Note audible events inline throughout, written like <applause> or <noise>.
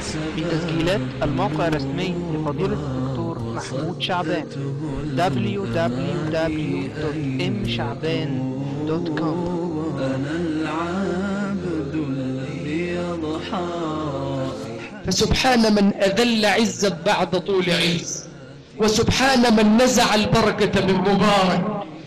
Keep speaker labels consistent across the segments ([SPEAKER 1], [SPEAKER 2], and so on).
[SPEAKER 1] في تسجيلات الموقع الرسمي لفضيلة الدكتور محمود شعبان www.mshعبان.com
[SPEAKER 2] أنا العبد الذي يضحى
[SPEAKER 3] فسبحان من أذل عزا بعد طول عز وسبحان من نزع البركة من مبارك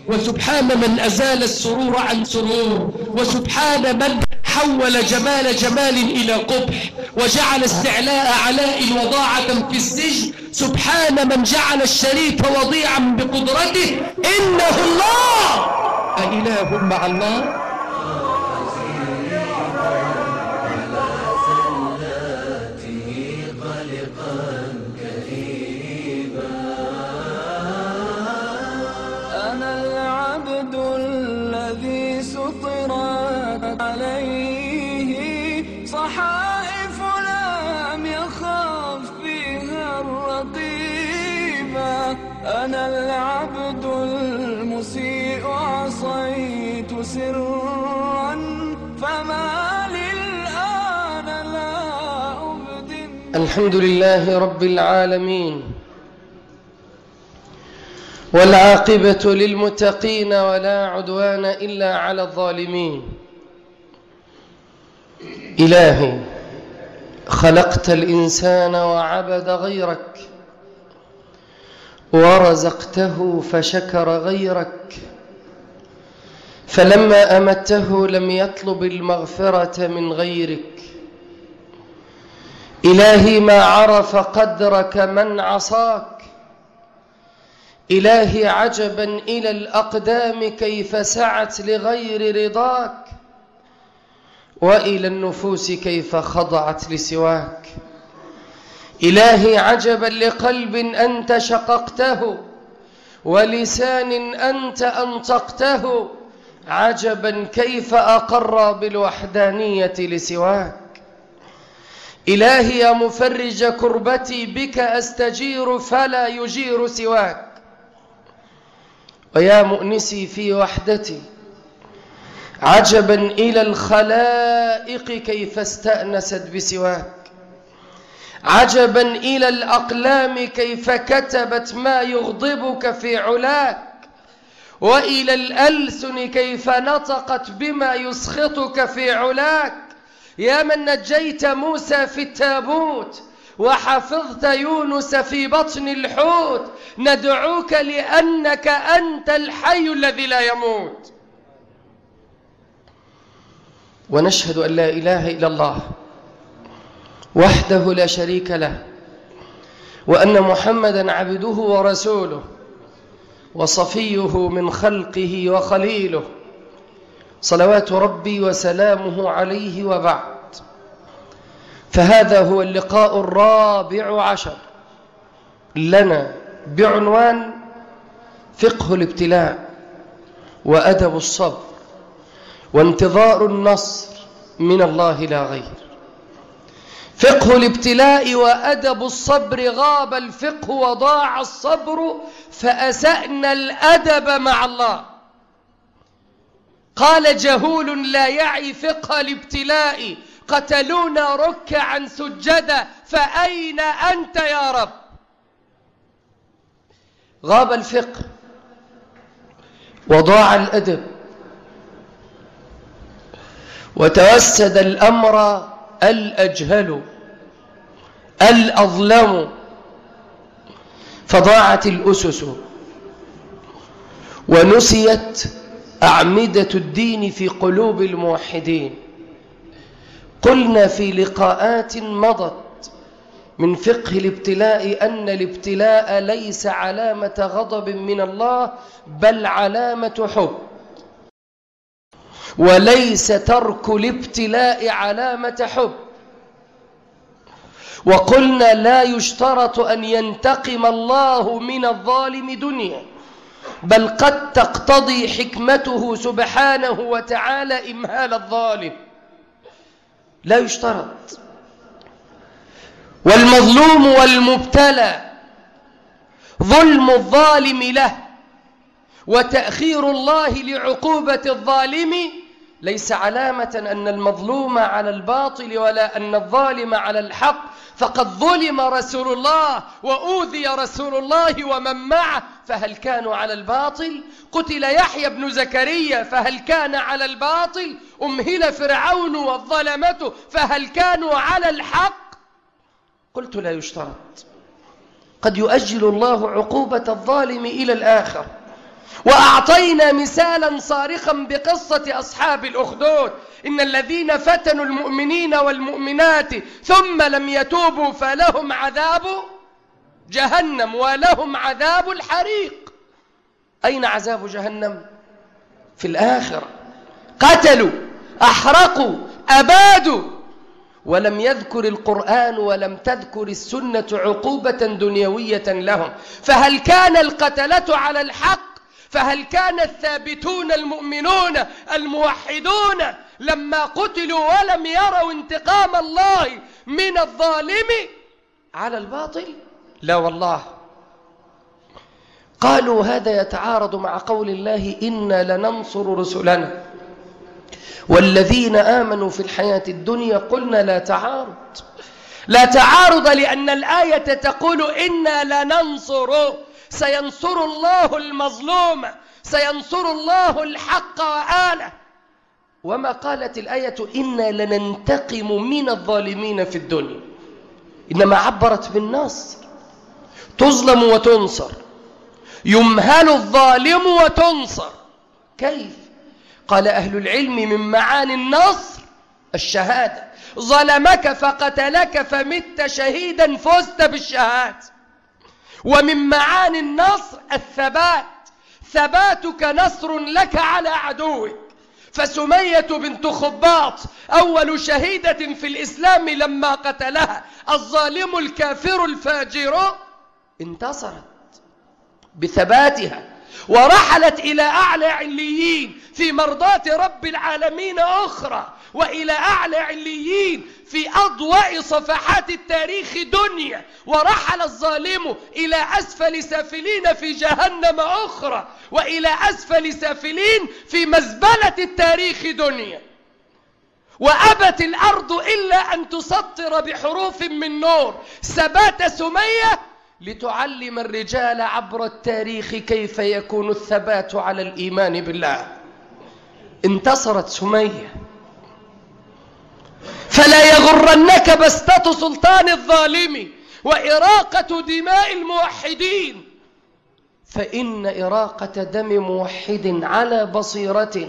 [SPEAKER 3] وسبحان من أزال السرور عن سرور وسبحان من حول جمال جمال إلى قبح وجعل استعلاء علاء وضاعة في السجن. سبحان من جعل الشريك وضيعا بقدرته إنه الله! أإله مع الله؟ الحمد لله رب العالمين والعاقبة للمتقين ولا عدوان إلا على الظالمين. إلهي خلقت الإنسان وعبد غيرك ورزقته فشكر غيرك فلما أمته لم يطلب المغفرة من غيرك. إلهي ما عرف قدرك من عصاك. إلهي عجبا إلى الأقدام كيف سعت لغير رضاك. وإلى النفوس كيف خضعت لسواك. إلهي عجبا لقلب أنت شققته ولسان أنت أنطقته. عجبا كيف أقر بالوحدانية لسواك. إلهي يا مفرج كربتي بك أستجير فلا يجير سواك. ويا مؤنسي في وحدتي عجبا إلى الخلائق كيف استأنست بسواك. عجبا إلى الأقلام كيف كتبت ما يغضبك في علاك. وإلى الألسن كيف نطقت بما يسخطك في علاك. يا من نجيت موسى في التابوت وحفظت يونس في بطن الحوت ندعوك لأنك أنت الحي الذي لا يموت. ونشهد أن لا إله إلا الله وحده لا شريك له وأن محمدا عبده ورسوله وصفيه من خلقه وخليله. صلوات ربي وسلامه عليه وبعد. فهذا هو اللقاء الرابع عشر. لنا بعنوان فقه الابتلاء وأدب الصبر وانتظار النصر من الله لا غير. فقه الابتلاء وأدب الصبر غاب الفقه وضاع الصبر فأسأنا الأدب مع الله. قال جهول لا يعي فقه الابتلاء. قتلونا ركعا سجدا فأين أنت يا رب؟ غاب الفقه وضاع الأدب وتوسد الأمر الأجهل الأظلم فضاعت الأسس ونسيت أعمدة الدين في قلوب الموحدين. قلنا في لقاءات مضت من فقه الابتلاء أن الابتلاء ليس علامة غضب من الله بل علامة حب. وليس ترك الابتلاء علامة حب. وقلنا لا يشترط أن ينتقم الله من الظالم دنيا. بل قد تقتضي حكمته سبحانه وتعالى إمهال الظالم. لا يشترط. والمظلوم والمبتلى ظلم الظالم له وتأخير الله لعقوبة الظالم ليس علامة أن المظلوم على الباطل ولا أن الظالم على الحق. فقد ظلم رسول الله وأوذي رسول الله ومن معه فهل كانوا على الباطل؟ قتل يحيى بن زكريا فهل كان على الباطل؟ أمهل فرعون والظلمة فهل كانوا على الحق؟ قلت لا يشترط. قد يؤجل الله عقوبة الظالم إلى الآخر. وأعطينا مثالا صارخا بقصة أصحاب الأخدود. إن الذين فتنوا المؤمنين والمؤمنات ثم لم يتوبوا فلهم عذاب جهنم ولهم عذاب الحريق. أين عذاب جهنم؟ في الآخرة. قتلوا أحرقوا أبادوا. ولم يذكر القرآن ولم تذكر السنة عقوبة دنيوية لهم. فهل كان القتلة على الحق؟ فهل كان الثابتون المؤمنون الموحدون لما قتلوا ولم يروا انتقام الله من الظالم على الباطل؟ لا والله. قالوا هذا يتعارض مع قول الله إنا لننصر رسلنا. والذين آمنوا في الحياة الدنيا قلنا لا تعارض. لا تعارض لأن الآية تقول إنا لننصر سينصر الله المظلوم سينصر الله الحق وآله. وما قالت الآية؟ إنا لننتقم من الظالمين في الدنيا. إنما عبرت بالنصر تظلم وتنصر. يمهل الظالم وتنصر. كيف؟ قال أهل العلم من معاني النصر الشهادة. ظلمك فقتلك فمت شهيدا فزت بالشهادة. ومن معاني النصر الثبات. ثباتك نصر لك على عدوك. فسمية بنت خباط أول شهيدة في الإسلام لما قتلها الظالم الكافر الفاجر انتصرت بثباتها. ورحلت إلى أعلى عليين في مرضاة رب العالمين أخرى وإلى أعلى عليين في أضواء صفحات التاريخ دنيا. ورحل الظالم إلى أسفل سافلين في جهنم أخرى وإلى أسفل سافلين في مزبلة التاريخ دنيا. وأبت الأرض إلا أن تسطر بحروف من نور. ثبات سمية لتعلم الرجال عبر التاريخ كيف يكون الثبات على الإيمان بالله. انتصرت سمية. فلا يغرنك بسطة سلطان الظالم وإراقة دماء الموحدين. فإن إراقة دم موحد على بصيرة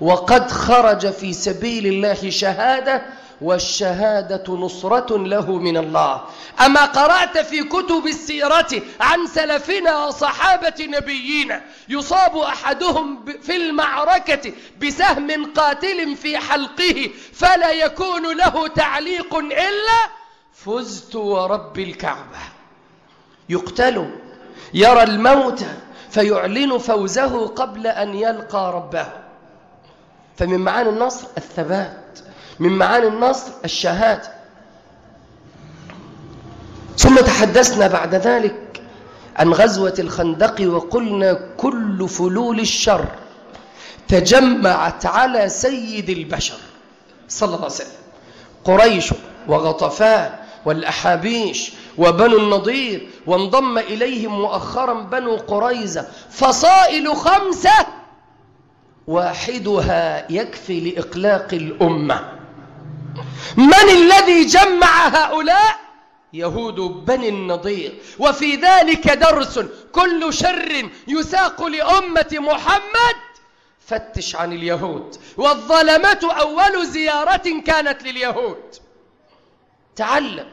[SPEAKER 3] وقد خرج في سبيل الله شهادة والشهادة نصرة له من الله. أما قرأت في كتب السيرة عن سلفنا وصحابة نبينا يصاب أحدهم في المعركة بسهم قاتل في حلقه فلا يكون له تعليق إلا فزت ورب الكعبة. يقتل يرى الموت فيعلن فوزه قبل أن يلقى ربه. فمن معاني النصر الثبات. من معاني النصر الشهادة. ثم تحدثنا بعد ذلك عن غزوة الخندق وقلنا كل فلول الشر تجمعت على سيد البشر صلى الله عليه وسلم. قريش وغطفان والأحابيش وبنو النضير وانضم إليهم مؤخرا بنو قريزة فصائل خمسة واحدها يكفي لإقلاق الأمة. من الذي جمع هؤلاء؟ يهود بني النضير. وفي ذلك درس كل شر يساق لأمة محمد. فتش عن اليهود. والظلمة أول زيارة كانت لليهود. تعلم.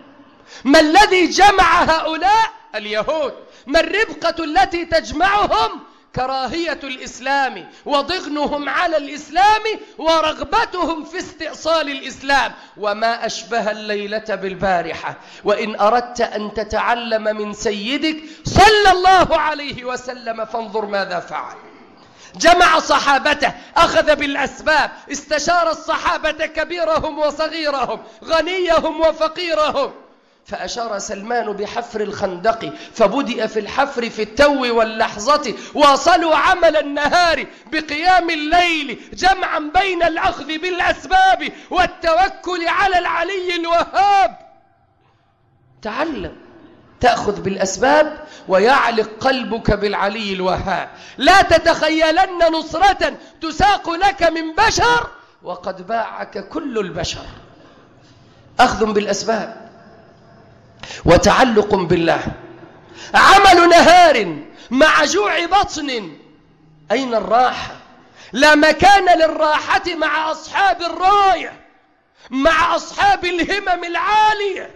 [SPEAKER 3] ما الذي جمع هؤلاء؟ اليهود. ما الربقة التي تجمعهم؟ كراهية الإسلام وضغنهم على الإسلام ورغبتهم في استئصال الإسلام. وما أشبه الليلة بالبارحة وإن أردت أن تتعلم من سيدك صلى الله عليه وسلم فانظر ماذا فعل. جمع صحابته أخذ بالأسباب استشار الصحابة كبيرهم وصغيرهم غنيهم وفقيرهم. فأشار سلمان بحفر الخندق فبدأ في الحفر في التو واللحظة واصلوا عمل النهار بقيام الليل جمعا بين الأخذ بالأسباب والتوكل على العلي الوهاب. تعلم تأخذ بالأسباب ويعلق قلبك بالعلي الوهاب. لا تتخيلن نصرة تساق لك من بشر وقد باعك كل البشر. أخذ بالأسباب. وتعلق بالله. عمل نهار مع جوع بطن. أين الراحة؟ لا مكان للراحة مع أصحاب الراية مع أصحاب الهمم العالية.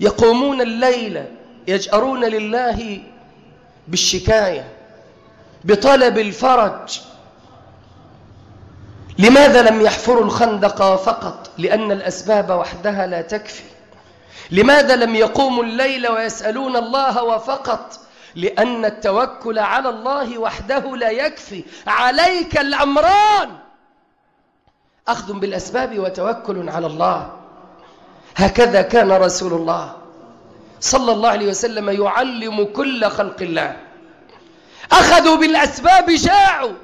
[SPEAKER 3] يقومون الليل يجأرون لله بالشكاية بطلب الفرج. لماذا لم يحفروا الخندق فقط؟ لأن الأسباب وحدها لا تكفي. لماذا لم يقوموا الليل ويسألون الله وفقط؟ لأن التوكل على الله وحده لا يكفي. عليك الأمران! أخذ بالأسباب وتوكل على الله. هكذا كان رسول الله صلى الله عليه وسلم يعلم كل خلق الله. أخذوا بالأسباب جاعوا.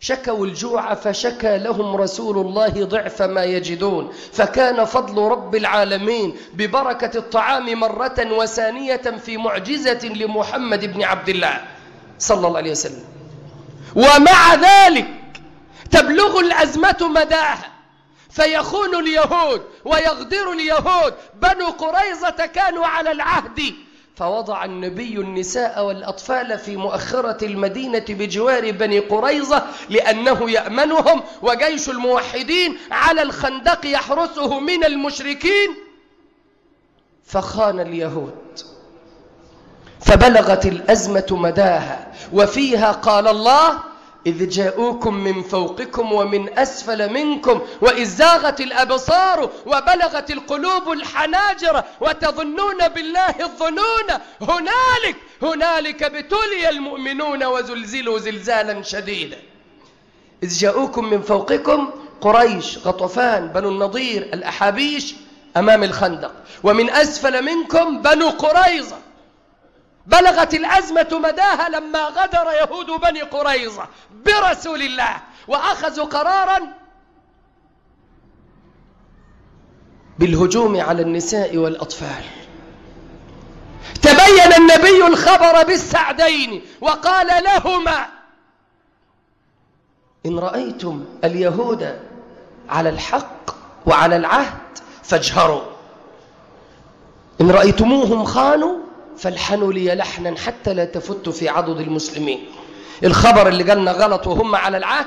[SPEAKER 3] شكوا الجوع فشكى لهم رسول الله ضعف ما يجدون. فكان فضل رب العالمين ببركة الطعام مرة وثانية في معجزة لمحمد بن عبد الله صلى الله عليه وسلم. ومع ذلك تبلغ الأزمة مداها. فيخون اليهود ويغدر اليهود. بنو قريظة كانوا على العهد فوضع النبي النساء والأطفال في مؤخرة المدينة بجوار بني قريظة لأنه يأمنهم وجيش الموحدين على الخندق يحرسه من المشركين. فخان اليهود. فبلغت الأزمة مداها وفيها قال الله إذ جاءوكم من فوقكم ومن أسفل منكم وإذ زاغت الأبصار وبلغت القلوب الحناجر وتظنون بالله الظنون هنالك هنالك ابتلي المؤمنون وزلزلوا زلزالا شديدا. إذ جاءوكم من فوقكم قريش غطفان بنو النضير الأحابيش أمام الخندق. ومن أسفل منكم بنو قريظة. بلغت الأزمة مداها لما غدر يهود بني قريظة برسول الله وأخذوا قرارا بالهجوم على النساء والأطفال. تبين النبي الخبر بالسعدين وقال لهما إن رأيتم اليهود على الحق وعلى العهد فاجهروا. إن رأيتموهم خانوا فالحنوا لي لحنا حتى لا تفت في عضد المسلمين. الخبر اللي قالنا غلط وهم على العهد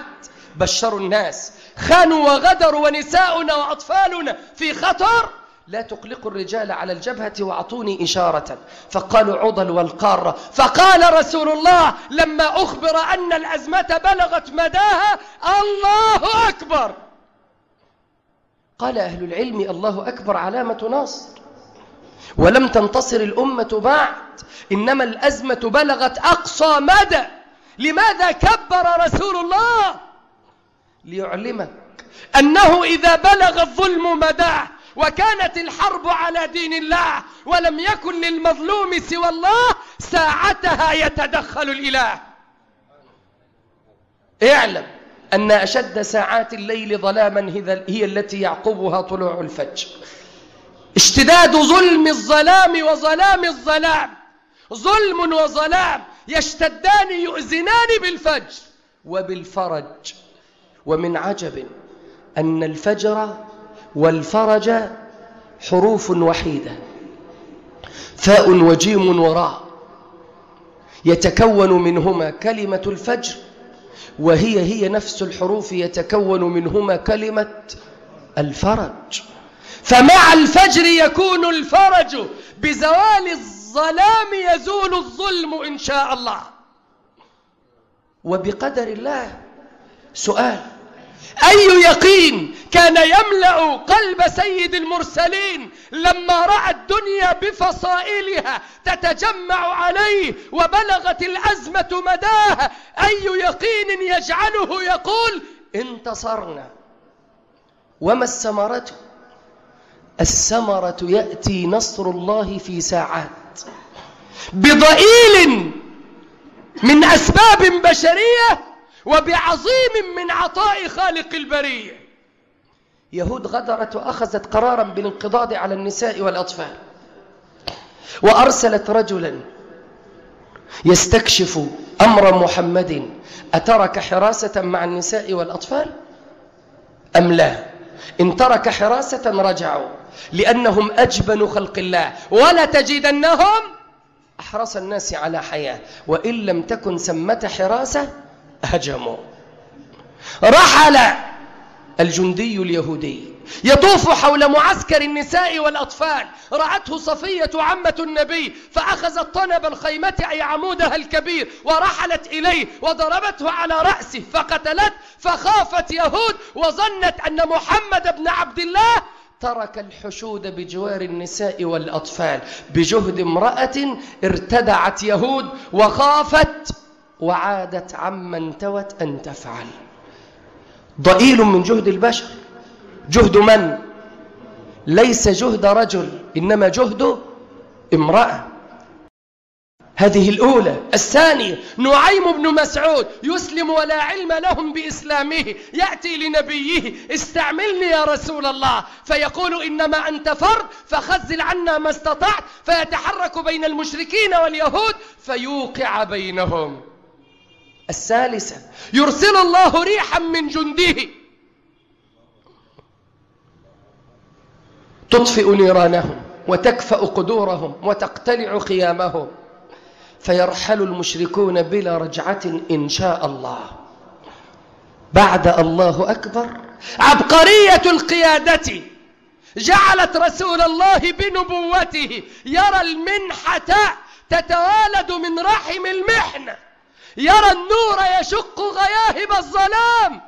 [SPEAKER 3] بشروا الناس. خانوا وغدروا ونساؤنا وأطفالنا في خطر لا تقلقوا الرجال على الجبهة وأعطوني إشارة. فقالوا عضل والقارة. فقال رسول الله لما أخبر أن الأزمة بلغت مداها الله أكبر. قال أهل العلم الله أكبر علامة نصر. ولم تنتصر الأمة بعد إنما الأزمة بلغت أقصى مدى. لماذا كبر رسول الله؟ ليعلمك أنه إذا بلغ الظلم مداه وكانت الحرب على دين الله ولم يكن للمظلوم سوى الله ساعتها يتدخل الإله. اعلم أن أشد ساعات الليل ظلاما هي التي يعقبها طلوع الفجر. اشتداد ظلم الظلام وظلام الظلام. ظلم وظلام يشتدان يؤذنان بالفجر وبالفرج. ومن عجب أن الفجر والفرج حروف وحيدة. فاء وجيم وراء. يتكون منهما كلمة الفجر. وهي هي نفس الحروف يتكون منهما كلمة الفرج. فمع الفجر يكون الفرج بزوال الظلام يزول الظلم إن شاء الله. وبقدر الله سؤال أي يقين كان يملأ قلب سيد المرسلين لما رأى الدنيا بفصائلها تتجمع عليه وبلغت الأزمة مداها أي يقين يجعله يقول انتصرنا وما الثمرة الثمرة يأتي نصر الله في ساعات. بضئيل من أسباب بشرية وبعظيم من عطاء خالق البرية. يهود غدرت وأخذت قرارا بالانقضاض على النساء والأطفال. وأرسلت رجلا يستكشف أمر محمد أترك حراسة مع النساء والأطفال؟ أم لا؟ إن ترك حراسة رجعوا. لأنهم أجبن خلق الله. ولا تجدنهم أحرص الناس على حياة. وإن لم تكن سمة حراسة هجموا. رحل الجندي اليهودي. يطوف حول معسكر النساء والأطفال. رأته صفية عمة النبي. فأخذت طنب الخيمة أي عمودها الكبير. ورحلت إليه وضربته على رأسه. فقتلت. فخافت يهود. وظنت أن محمد بن عبد الله ترك الحشود بجوار النساء والأطفال. بجهد امرأة ارتدعت يهود وخافت وعادت عما انتوت أن تفعل. ضئيل من جهد البشر. جهد من؟ ليس جهد رجل إنما جهد امرأة. هذه الأولى. الثانية نعيم بن مسعود يسلم ولا علم لهم بإسلامه يأتي لنبيه استعملني يا رسول الله. فيقول إنما أنت فرد فخزل عنا ما استطعت فيتحرك بين المشركين واليهود فيوقع بينهم. الثالثة يرسل الله ريحا من جنده تطفئ نيرانهم وتكفأ قدورهم وتقتلع خيامهم. فيرحل المشركون بلا رجعة إن شاء الله. بعد الله أكبر عبقرية القيادة. جعلت رسول الله بنبوته يرى المنحة تتوالد من رحم المحنة يرى النور يشق غياهب الظلام.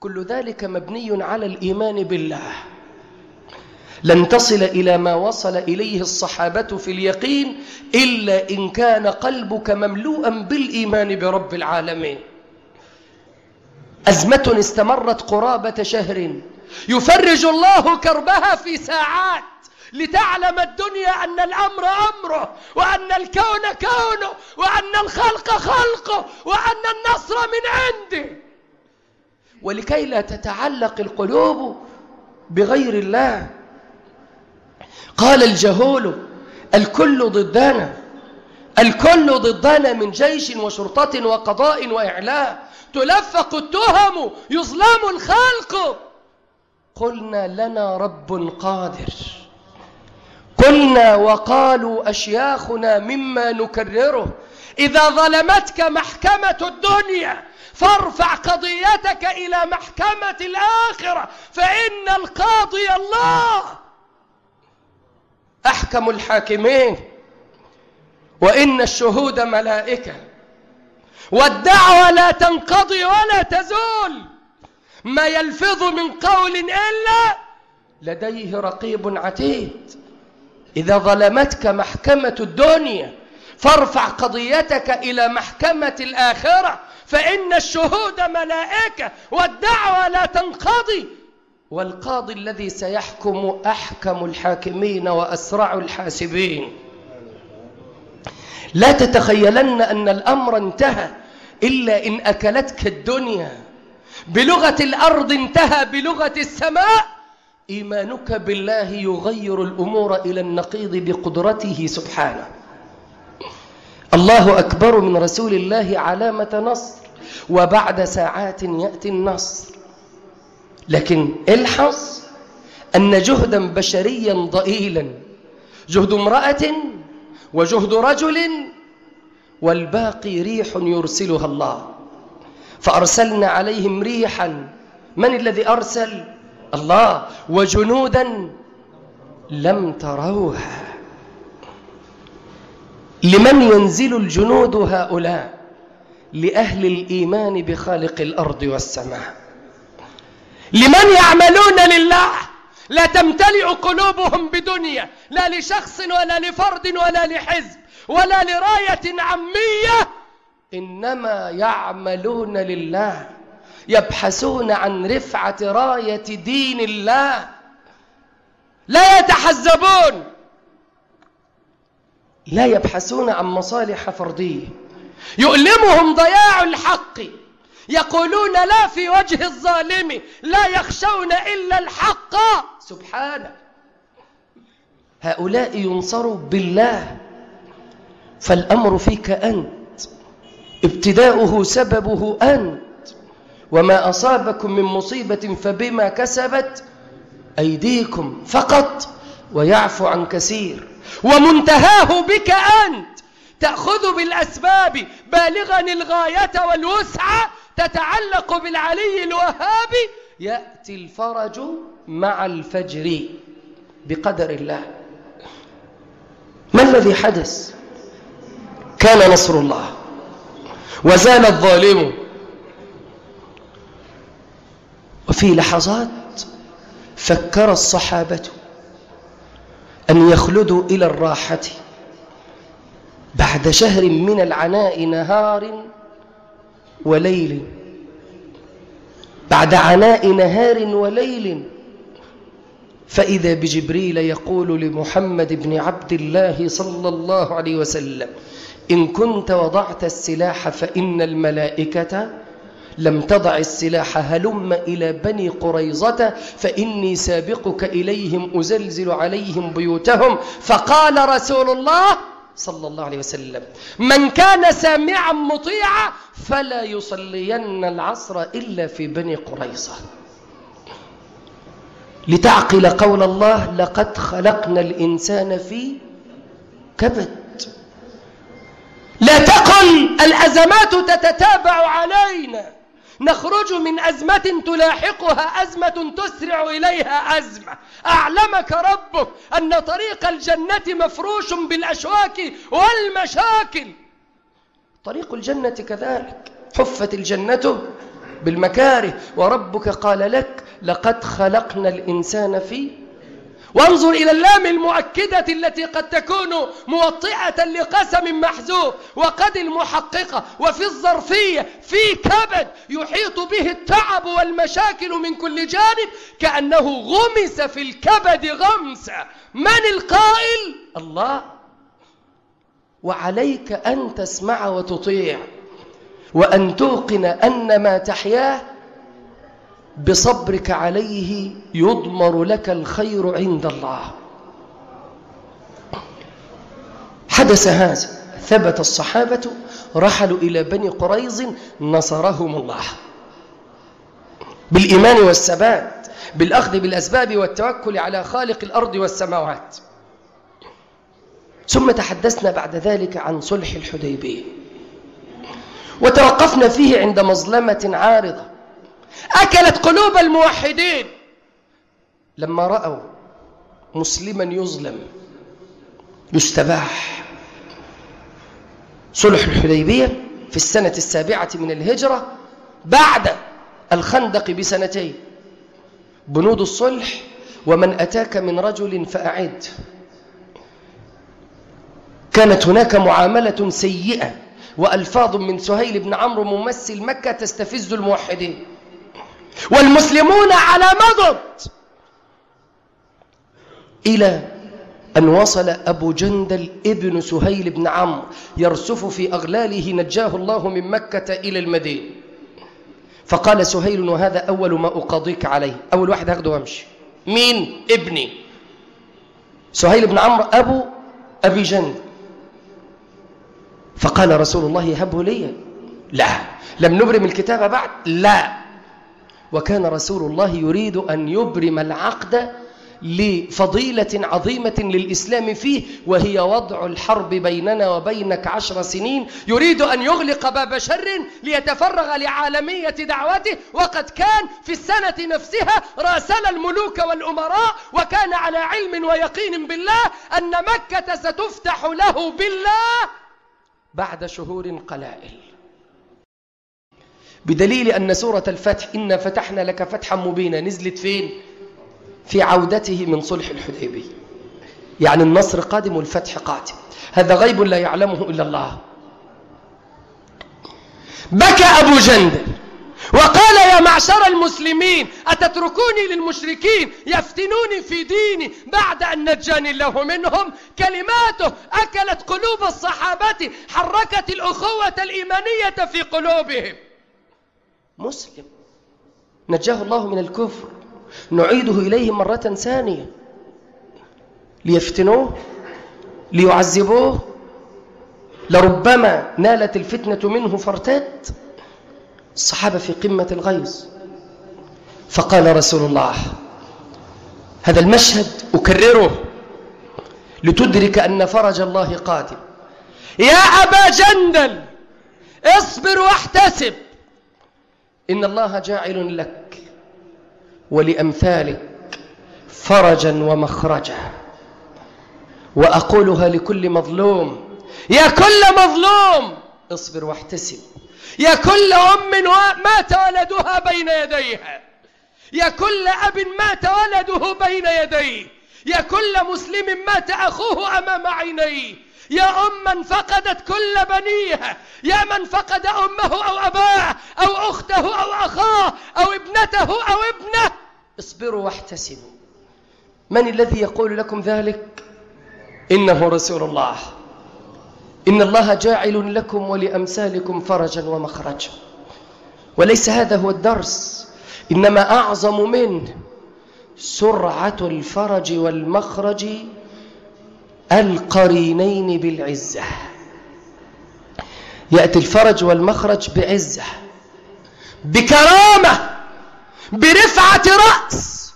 [SPEAKER 3] كل ذلك مبني على الإيمان بالله. لن تصل إلى ما وصل إليه الصحابة في اليقين إلا إن كان قلبك مملوءا بالإيمان برب العالمين. أزمة استمرت قرابة شهر. يفرج الله كربها في ساعات لتعلم الدنيا أن الأمر أمره وأن الكون كونه وأن الخلق خلقه وأن النصر من عنده. ولكي لا تتعلق القلوب بغير الله. قال الجهول الكل ضدنا الكل ضدنا من جيش وشرطة وقضاء وإعلام تلفق التهم يظلم الخلق. قلنا لنا رب قادر. قلنا وقالوا أشياخنا مما نكرره. إذا ظلمتك محكمة الدنيا فارفع قضيتك إلى محكمة الآخرة فإن القاضي الله. أحكم الحاكمين. وإن الشهود ملائكة. والدعوة لا تنقضي ولا تزول. ما يلفظ من قول إلا لديه رقيب عتيد. إذا ظلمتك محكمة الدنيا فارفع قضيتك إلى محكمة الآخرة. فإن الشهود ملائكة والدعوة لا تنقضي. والقاضي الذي سيحكم أحكم الحاكمين وأسرع الحاسبين. لا تتخيلن أن الأمر انتهى إلا إن أكلتك الدنيا. بلغة الأرض انتهى بلغة السماء. إيمانك بالله يغير الأمور إلى النقيض بقدرته سبحانه. الله أكبر من رسول الله علامة نصر وبعد ساعات يأتي النصر. لكن الحظ أن جهدا بشريا ضئيلا جهد امرأة وجهد رجل والباقي ريح يرسلها الله. فأرسلنا عليهم ريحا من الذي أرسل؟ الله. وجنودا لم تروها. لمن ينزل الجنود هؤلاء؟ لأهل الإيمان بخالق الأرض والسماء. لمن يعملون لله؟ لا تمتلئ قلوبهم بدنيا لا لشخص ولا لفرد ولا لحزب ولا لراية عمية إنما يعملون لله يبحثون عن رفعة راية دين الله. لا يتحزبون لا يبحثون عن مصالح فردية. يؤلمهم ضياع الحق. يقولون لا في وجه الظالم لا يخشون إلا الحق. سبحانه. هؤلاء ينصروا بالله. فالأمر فيك أنت. ابتداؤه سببه أنت. وما أصابكم من مصيبة فبما كسبت أيديكم فقط ويعفو عن كثير. ومنتهاه بك أنت. تأخذ بالأسباب. بالغا الغاية والوسع تتعلق بالعلي الوهاب. يأتي الفرج مع الفجر بقدر الله. ما الذي حدث؟ كان نصر الله. وزال الظالم. وفي لحظات فكر الصحابة أن يخلدوا إلى الراحة. بعد شهر من العناء نهار وليل. بعد عناء نهار وليل. فإذا بجبريل يقول لمحمد بن عبد الله صلى الله عليه وسلم إن كنت وضعت السلاح فإن الملائكة لم تضع السلاح هلم إلى بني قريظة فإني سابقك إليهم أزلزل عليهم بيوتهم. فقال رسول الله صلى الله عليه وسلم. من كان سامعا مطيعا فلا يصلين العصر إلا في بني قريظة لتعقل قول الله لقد خلقنا الإنسان في كبد. لا تقل الأزمات تتتابع علينا. نخرج من أزمة تلاحقها أزمة تسرع إليها أزمة. أعلمك ربك أن طريق الجنة مفروش بالأشواك والمشاكل. طريق الجنة كذلك. حفت الجنة بالمكاره وربك قال لك لقد خلقنا الإنسان في وانظر إلى اللام المؤكدة التي قد تكون موطئة لقسم محذوف وقد المحققة وفي الظرفية في كبد يحيط به التعب والمشاكل من كل جانب كأنه غمس في الكبد غمسة من القائل؟ الله وعليك أن تسمع وتطيع وأن توقن أن ما تحياه بصبرك عليه يضمر لك الخير عند الله. حدث هذا ثبت الصحابة رحلوا إلى بني قريظ نصرهم الله. بالإيمان والثبات بالأخذ بالأسباب والتوكل على خالق الأرض والسماوات. ثم تحدثنا بعد ذلك عن صلح الحديبية. وتوقفنا فيه عند مظلمة عارضة. أكلت قلوب الموحدين. لما رأوا مسلما يظلم يستباح. صلح الحديبية في السنة السابعة من الهجرة بعد الخندق بسنتين. بنود الصلح ومن أتاك من رجل فأعد. كانت هناك معاملة سيئة وألفاظ من سهيل بن عمرو ممثل مكة تستفز الموحدين. والمسلمون على مضض. إلى أن وصل أبو جندل ابن سهيل بن عمرو يرسف في أغلاله نجاه الله من مكة إلى المدينة. فقال سهيل وهذا أول ما أقاضيك عليه. أول واحد هاخده وامشي. مين؟ ابني. سهيل بن عمرو أبو أبي جندل. فقال رسول الله هبه لي. لا. لم نبرم الكتاب بعد. لا. وكان رسول الله يريد أن يبرم العقد لفضيلة عظيمة للإسلام فيه وهي وضع الحرب بيننا وبينك عشر سنين. يريد أن يغلق باب شر ليتفرغ لعالمية دعوته وقد كان في السنة نفسها راسل الملوك والأمراء وكان على علم ويقين بالله أن مكة ستفتح له بالله بعد شهور قلائل. بدليل أن سورة الفتح إنا فتحنا لك فتحا مبينا نزلت فين؟ في عودته من صلح الحديبية. يعني النصر قادم والفتح قادم هذا غيب لا يعلمه إلا الله. بكى أبو جندل وقال يا معشر المسلمين أتتركوني للمشركين يفتنوني في ديني بعد أن نجاني الله منهم؟ كلماته أكلت قلوب الصحابة حركت الأخوة الإيمانية في قلوبهم. مسلم. نجاه الله من الكفر. نعيده إليهم مرة ثانية. ليفتنوه ليعذبوه. لربما نالت الفتنة منه فارتد. الصحابة في قمة الغيظ. فقال رسول الله هذا المشهد أكرره. لتدرك أن فرج الله قادم يا أبا جندل اصبر واحتسب. إن الله جاعل لك ولأمثالك فرجا ومخرجا. وأقولها لكل مظلوم يا كل مظلوم اصبر واحتسب. يا كل أم مات ولدها بين يديها. يا كل أب مات ولده بين يديه. يا كل مسلم مات أخوه أمام عينيه. يا أما فقدت كل بنيها يا من فقد أمه أو أباه أو أخته أو أخاه أو ابنته أو ابنه. اصبروا واحتسبوا. من الذي يقول لكم ذلك؟ إنه رسول الله. إن الله جاعل لكم ولأمثالكم فرجا ومخرجا. وليس هذا هو الدرس. إنما أعظم منه سرعة الفرج والمخرج القرينين بالعزة. يأتي الفرج والمخرج بعزة بكرامة برفعة رأس.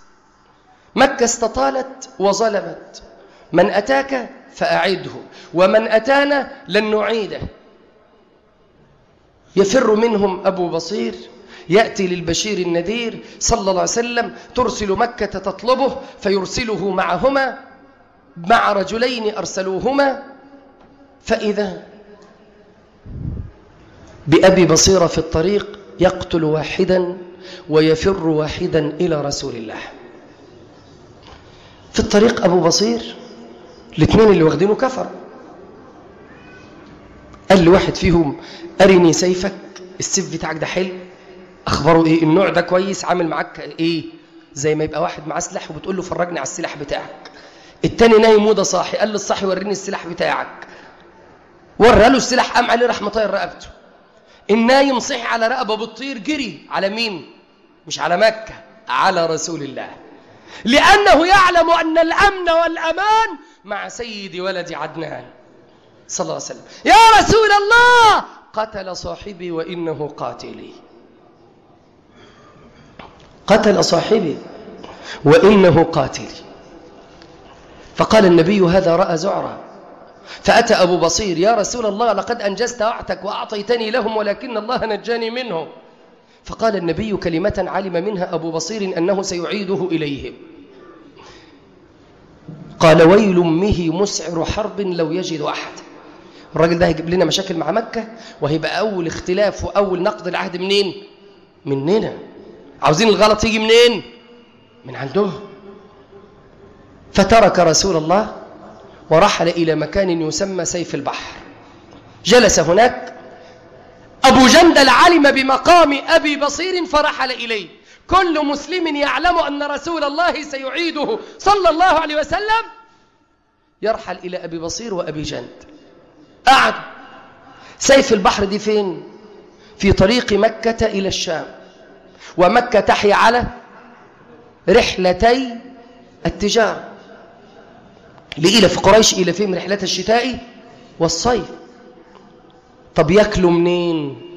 [SPEAKER 3] مكة استطالت وظلمت. من أتاك فأعده ومن أتانا لن نعيده. يفر منهم أبو بصير يأتي للبشير النذير صلى الله عليه وسلم ترسل مكة تطلبه فيرسله معهما. مع رجلين أرسلوهما فإذا بأبي بصيرة في الطريق يقتل واحدا ويفر واحدا إلى رسول الله. في الطريق أبو بصير الاثنين اللي واخدينه كفر. قال لواحد فيهم أرني سيفك السيف بتاعك ده حلو. أخباره إيه؟ النوع ده كويس عامل معاك إيه؟ زي ما يبقى واحد معاه سلاح وبتقول له فرجني على السلاح بتاعك. التاني نايم وده صاحي قال له الصاحي وريني السلاح بتاعك. ورى له السلاح قام عليه راح مطير رقبته. النايم صحي على رقبة بتطير جري على مين؟ مش على مكة على رسول الله. لأنه يعلم أن الأمن والأمان مع سيد ولد عدنان صلى الله عليه وسلم. يا رسول الله قتل صاحبي وإنه قاتلي. قتل صاحبي وإنه قاتلي. فقال النبي هذا رأى زعرا. فأتى أبو بصير يا رسول الله لقد أنجزت وعتك وأعطيتني لهم ولكن الله نجاني منهم. فقال النبي كلمة علم منها أبو بصير أنه سيعيده إليهم. قال ويل أمه مسعر حرب لو يجد أحد. الراجل ده هيجيب لنا مشاكل مع مكة؟ وهيبقى أول اختلاف وأول نقض العهد منين؟ مننا. عاوزين الغلط يجي منين؟ من عندهم. فترك رسول الله ورحل إلى مكان يسمى سيف البحر. جلس هناك. أبو جندل علم بمقام أبي بصير فرحل إليه. كل مسلم يعلم أن رسول الله سيعيده. صلى الله عليه وسلم يرحل إلى أبي بصير وأبي جند. قعد. سيف البحر دي فين؟ في طريق مكة إلى الشام. ومكة تحيا على رحلتي التجارة. لإلى في قريش إلى فين؟ رحلة الشتاء والصيف. طب ياكلوا منين؟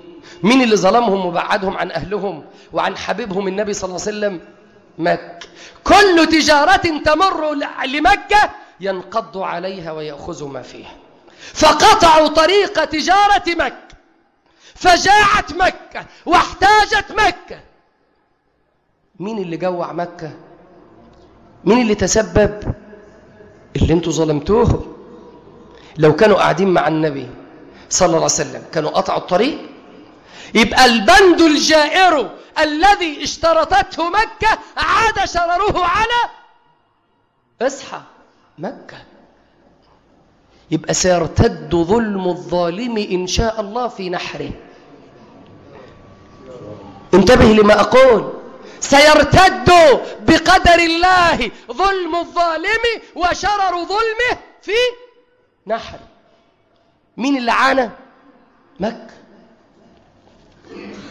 [SPEAKER 3] مين اللي ظلمهم وبعدهم عن أهلهم وعن حبيبهم النبي صلى الله عليه وسلم؟ مكة. كل تجارة تمر لمكة ينقض عليها ويأخذ ما فيها. فقطعوا طريق تجارة مكة. فجاعت مكة واحتاجت مكة. مين اللي جوع مكة؟ مين اللي تسبب؟ اللي أنتوا ظلمتوه. لو كانوا قاعدين مع النبي صلى الله عليه وسلم كانوا قطعوا الطريق يبقى البند الجائر الذي اشترطته مكة عاد شرره على اصحى مكة. يبقى سيرتد ظلم الظالم إن شاء الله في نحره. انتبه لما أقول سيرتد بقدر الله ظلم الظالم وشرر ظلمه في نحر. مين اللي عانى؟ مكة.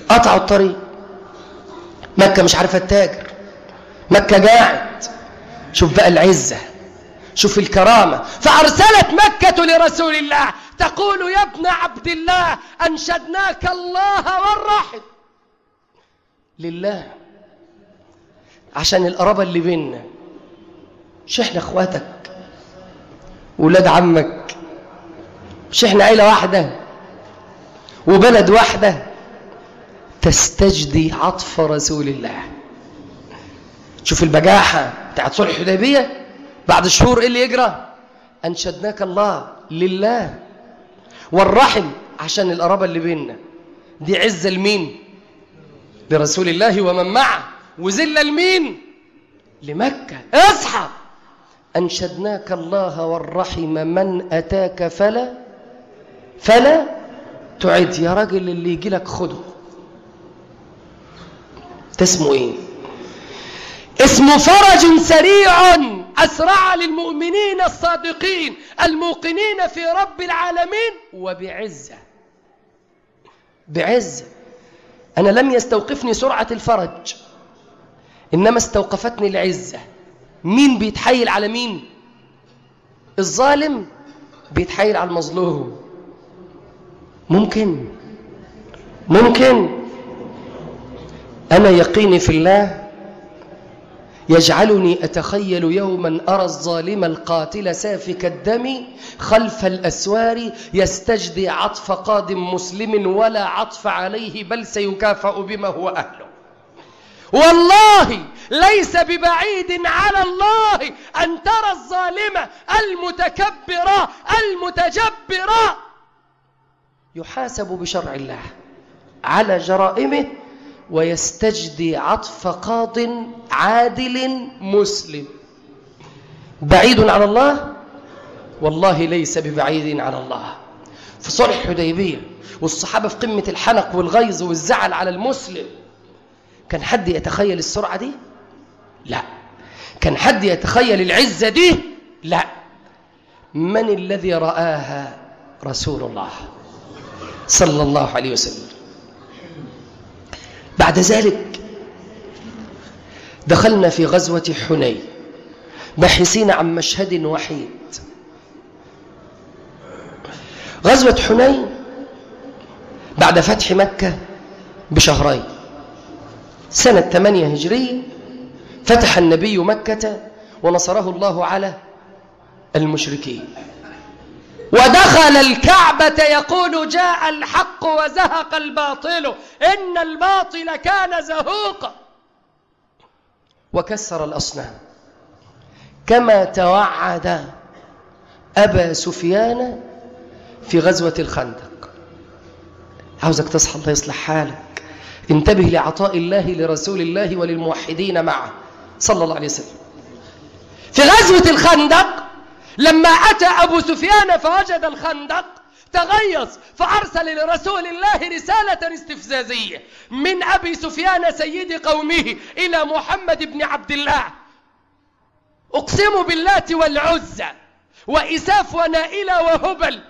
[SPEAKER 3] قطعوا الطريق. مكة مش عارفة التاجر مكة قاعد شوف بقى العزة. شوف الكرامة. فأرسلت مكة لرسول الله. تقول يا ابن عبد الله أنشدناك الله والرحم. لله. عشان القرابة اللي بيننا مش إحنا اخواتك. ولاد عمك. مش إحنا عيلة واحدة. وبلد واحدة. تستجدي عطف رسول الله. شوف البجاحة بتاعت صلح الحديبية. بعد شهور إيه اللي يجرى؟ أنشدناك الله لله. والرحم عشان القرابة اللي بيننا دي عزة لمين لرسول الله ومن معه. وذلة لمين؟ لمكة. اصحى. أنشدناك الله والرحم من أتاك فلا فلا تعد. يا راجل اللي يجي لك خده. اسمه إيه؟ اسمه فرج سريع أسرع للمؤمنين الصادقين الموقنين في رب العالمين وبعزة. بعزة. أنا لم يستوقفني سرعة الفرج. إنما استوقفتني العزة. مين بيتحايل على مين؟ الظالم بيتحايل على المظلوم. ممكن؟ ممكن. أنا يقيني في الله يجعلني أتخيل يوما أرى الظالم القاتل سافك الدم خلف الأسوار يستجدي عطف قادم مسلم ولا عطف عليه بل سيكافأ بما هو أهله. والله ليس ببعيد على الله أن ترى الظالم المتكبر المتجبر. يحاسب بشرع الله على جرائمه ويستجدي عطف قاض عادل مسلم. بعيد على الله؟ والله ليس ببعيد على الله. في صلح الحديبية والصحابة في قمة الحنق والغيظ والزعل على المسلم كان حد يتخيل السرعة دي؟ لا. كان حد يتخيل العزة دي؟ لا. من الذي رآها؟ رسول الله صلى الله عليه وسلم. بعد ذلك دخلنا في غزوة حنين باحثين عن مشهد وحيد. غزوة حنين بعد فتح مكة بشهرين. سنة 8 هجرية فتح النبي مكة ونصره الله على المشركين. ودخل الكعبة يقول جاء الحق وزهق الباطل إن الباطل كان زهوقا وكسر الأصنام. كما توعد أبا سفيان في غزوة الخندق. عاوزك تصحى الله يصلح حالك. انتبه لعطاء الله لرسول الله وللموحدين معه. صلى الله عليه وسلم. في غزوة الخندق لما أتى أبو سفيان فوجد الخندق تغيظ فأرسل لرسول الله رسالة استفزازية. من أبي سفيان سيد قومه إلى محمد بن عبد الله. أقسم باللات والعزى وإساف ونائلة وهبل.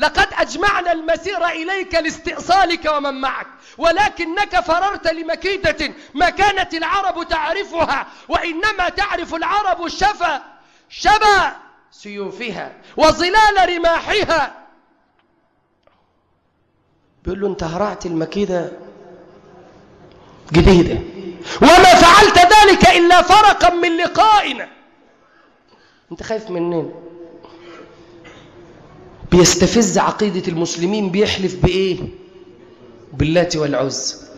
[SPEAKER 3] لقد أجمعنا المسير إليك لاستئصالك ومن معك ولكنك فررت لمكيدة ما كانت العرب تعرفها وإنما تعرف العرب الشفا شبا سيوفها وظلال رماحها. بيقول له أنت هرعت المكيدة جديدة. وما فعلت ذلك إلا فرقا من لقائنا. أنت خايف مننا بيستفز عقيدة المسلمين بيحلف بإيه؟ باللات والعز.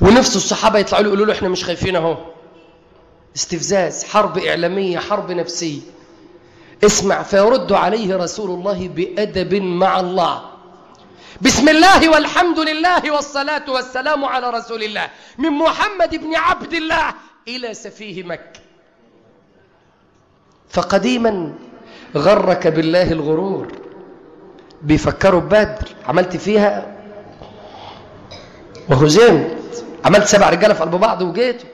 [SPEAKER 3] ونفس الصحابة يطلعوا له يقولوا له إحنا مش خايفين أهو. استفزاز حرب إعلامية حرب نفسية. اسمع فيرد عليه رسول الله بأدب مع الله. بسم الله والحمد لله والصلاة والسلام على رسول الله. من محمد بن عبد الله إلى سفيه مكة. فقديما غرك بالله الغرور. بيفكروا ببدر. عملت فيها؟ وهزمت. عملت سبع رجالة في قلب بعض وجيتوا.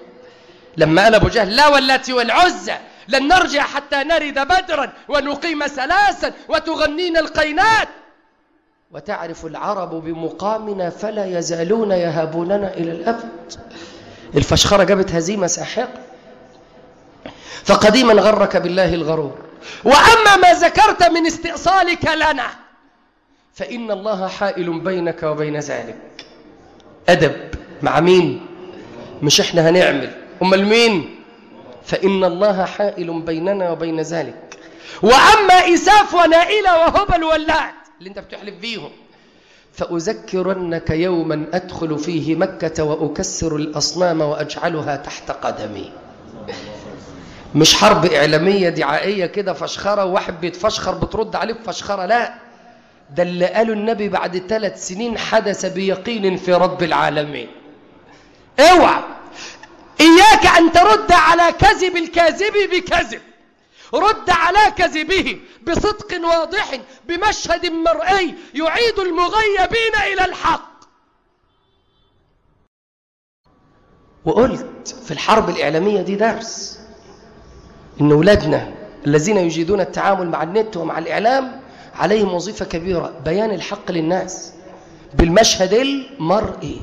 [SPEAKER 3] لما قال أبو جهل لا واللاتي والعزى لن نرجع حتى نرد بدرا ونقيم سلاسا وتغنينا القينات. وتعرف العرب بمقامنا فلا يزالون يهابوننا إلى الأبد. الفشخرة جابت هزيمة ساحقة. فقديما غرك بالله الغرور. وأما ما ذكرت من استئصالك لنا فإن الله حائل بينك وبين ذلك. أدب. مع مين؟ مش إحنا هنعمل. امال مين فإن الله حائل بيننا وبين ذلك. وأما إساف ونائلة وهبل واللات اللي أنت بتحلف بيهم فأذكرنك يوما أدخل فيه مكة وأكسر الأصنام وأجعلها تحت قدمي. مش حرب إعلامية دعائية كده فشخرة وواحد بيتفشخر بترد عليه بفشخرة لا. ده اللي قاله النبي بعد ثلاث سنين حدث بيقين في رب العالمين. اوعى. إياك أن ترد على كذب الكاذب بكذب. رد على كذبه بصدق واضح بمشهد مرئي يعيد المغيبين إلى الحق. وقلت في الحرب الإعلامية دي درس. إن أولادنا الذين يجيدون التعامل مع النت ومع الإعلام عليهم وظيفة كبيرة بيان الحق للناس بالمشهد المرئي.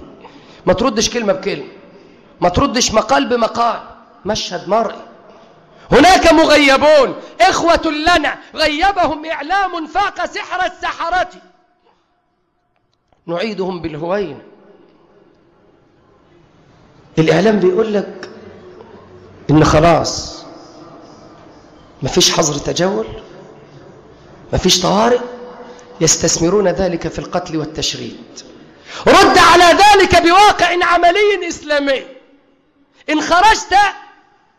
[SPEAKER 3] ما تردش كلمة بكلمة ما تردش مقال بمقال مشهد مرئي. هناك مغيبون إخوة لنا غيبهم إعلام فاق سحر السحرة. نعيدهم بالهوين. الإعلام بيقول لك إن خلاص مفيش حظر تجول مفيش طوارئ يستثمرون ذلك في القتل والتشريد. رد على ذلك بواقع عملي إسلامي. إن خرجت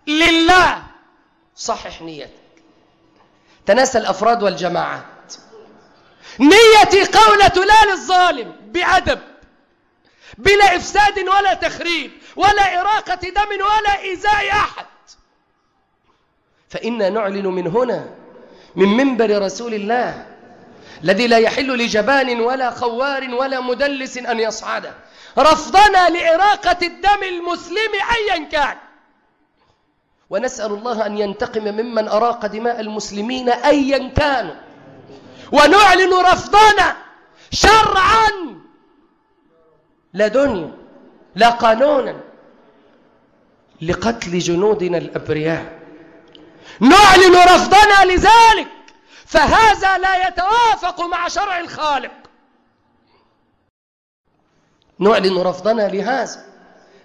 [SPEAKER 3] لله صحح نيتك. تناسى الأفراد والجماعات. نيتي قولة لا للظالم بأدب بلا إفساد ولا تخريب ولا إراقة دم ولا إيذاء أحد. فإنا نعلن من هنا من منبر رسول الله الذي لا يحل لجبان ولا خوار ولا مدلس أن يصعده رفضنا لإراقة الدم المسلم أيا كان. ونسأل الله أن ينتقم ممن أراق دماء المسلمين أيا كانوا ونعلن رفضنا شرعا. لا دنيا لا قانونا. لقتل جنودنا الأبرياء. نعلن رفضنا لذلك. فهذا لا يتوافق مع شرع الخالق. نعلن رفضنا لهذا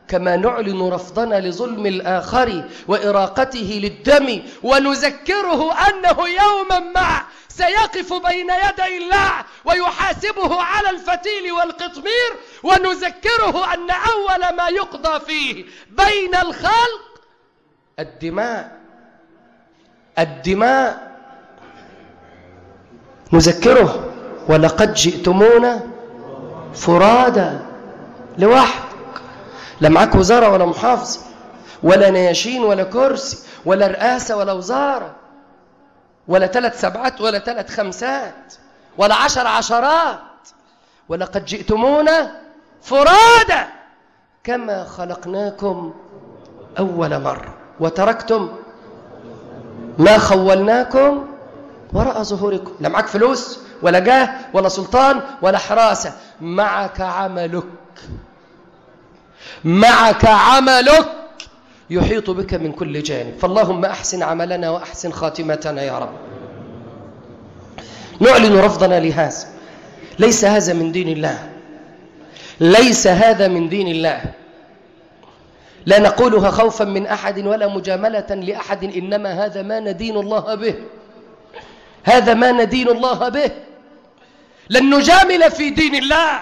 [SPEAKER 3] كما نعلن رفضنا لظلم الآخر وإراقته للدم ونذكره أنه يوما ما سيقف بين يدي الله ويحاسبه على الفتيل والقطمير ونذكره أن أول ما يقضى فيه بين الخلق الدماء. الدماء نذكره ولقد جئتمونا فرادا لوحدك لا معاك وزارة ولا محافظة ولا نياشين ولا كرسي ولا رئاسة ولا وزارة ولا ثلاث سبعات ولا ثلاث خمسات ولا عشر عشرات. ولقد جئتمونا فرادا كما خلقناكم أول مرة وتركتم ما خولناكم وراء ظهوركم. لا معاك فلوس ولا جاه ولا سلطان ولا حراسة. معك عملك. معك عملك يحيط بك من كل جانب. فاللهم أحسن عملنا وأحسن خاتمتنا يا رب. نعلن رفضنا لهذا. ليس هذا من دين الله. ليس هذا من دين الله. لا نقولها خوفا من أحد ولا مجاملة لأحد إنما هذا ما ندين الله به. هذا ما ندين الله به. لن نجامل في دين الله.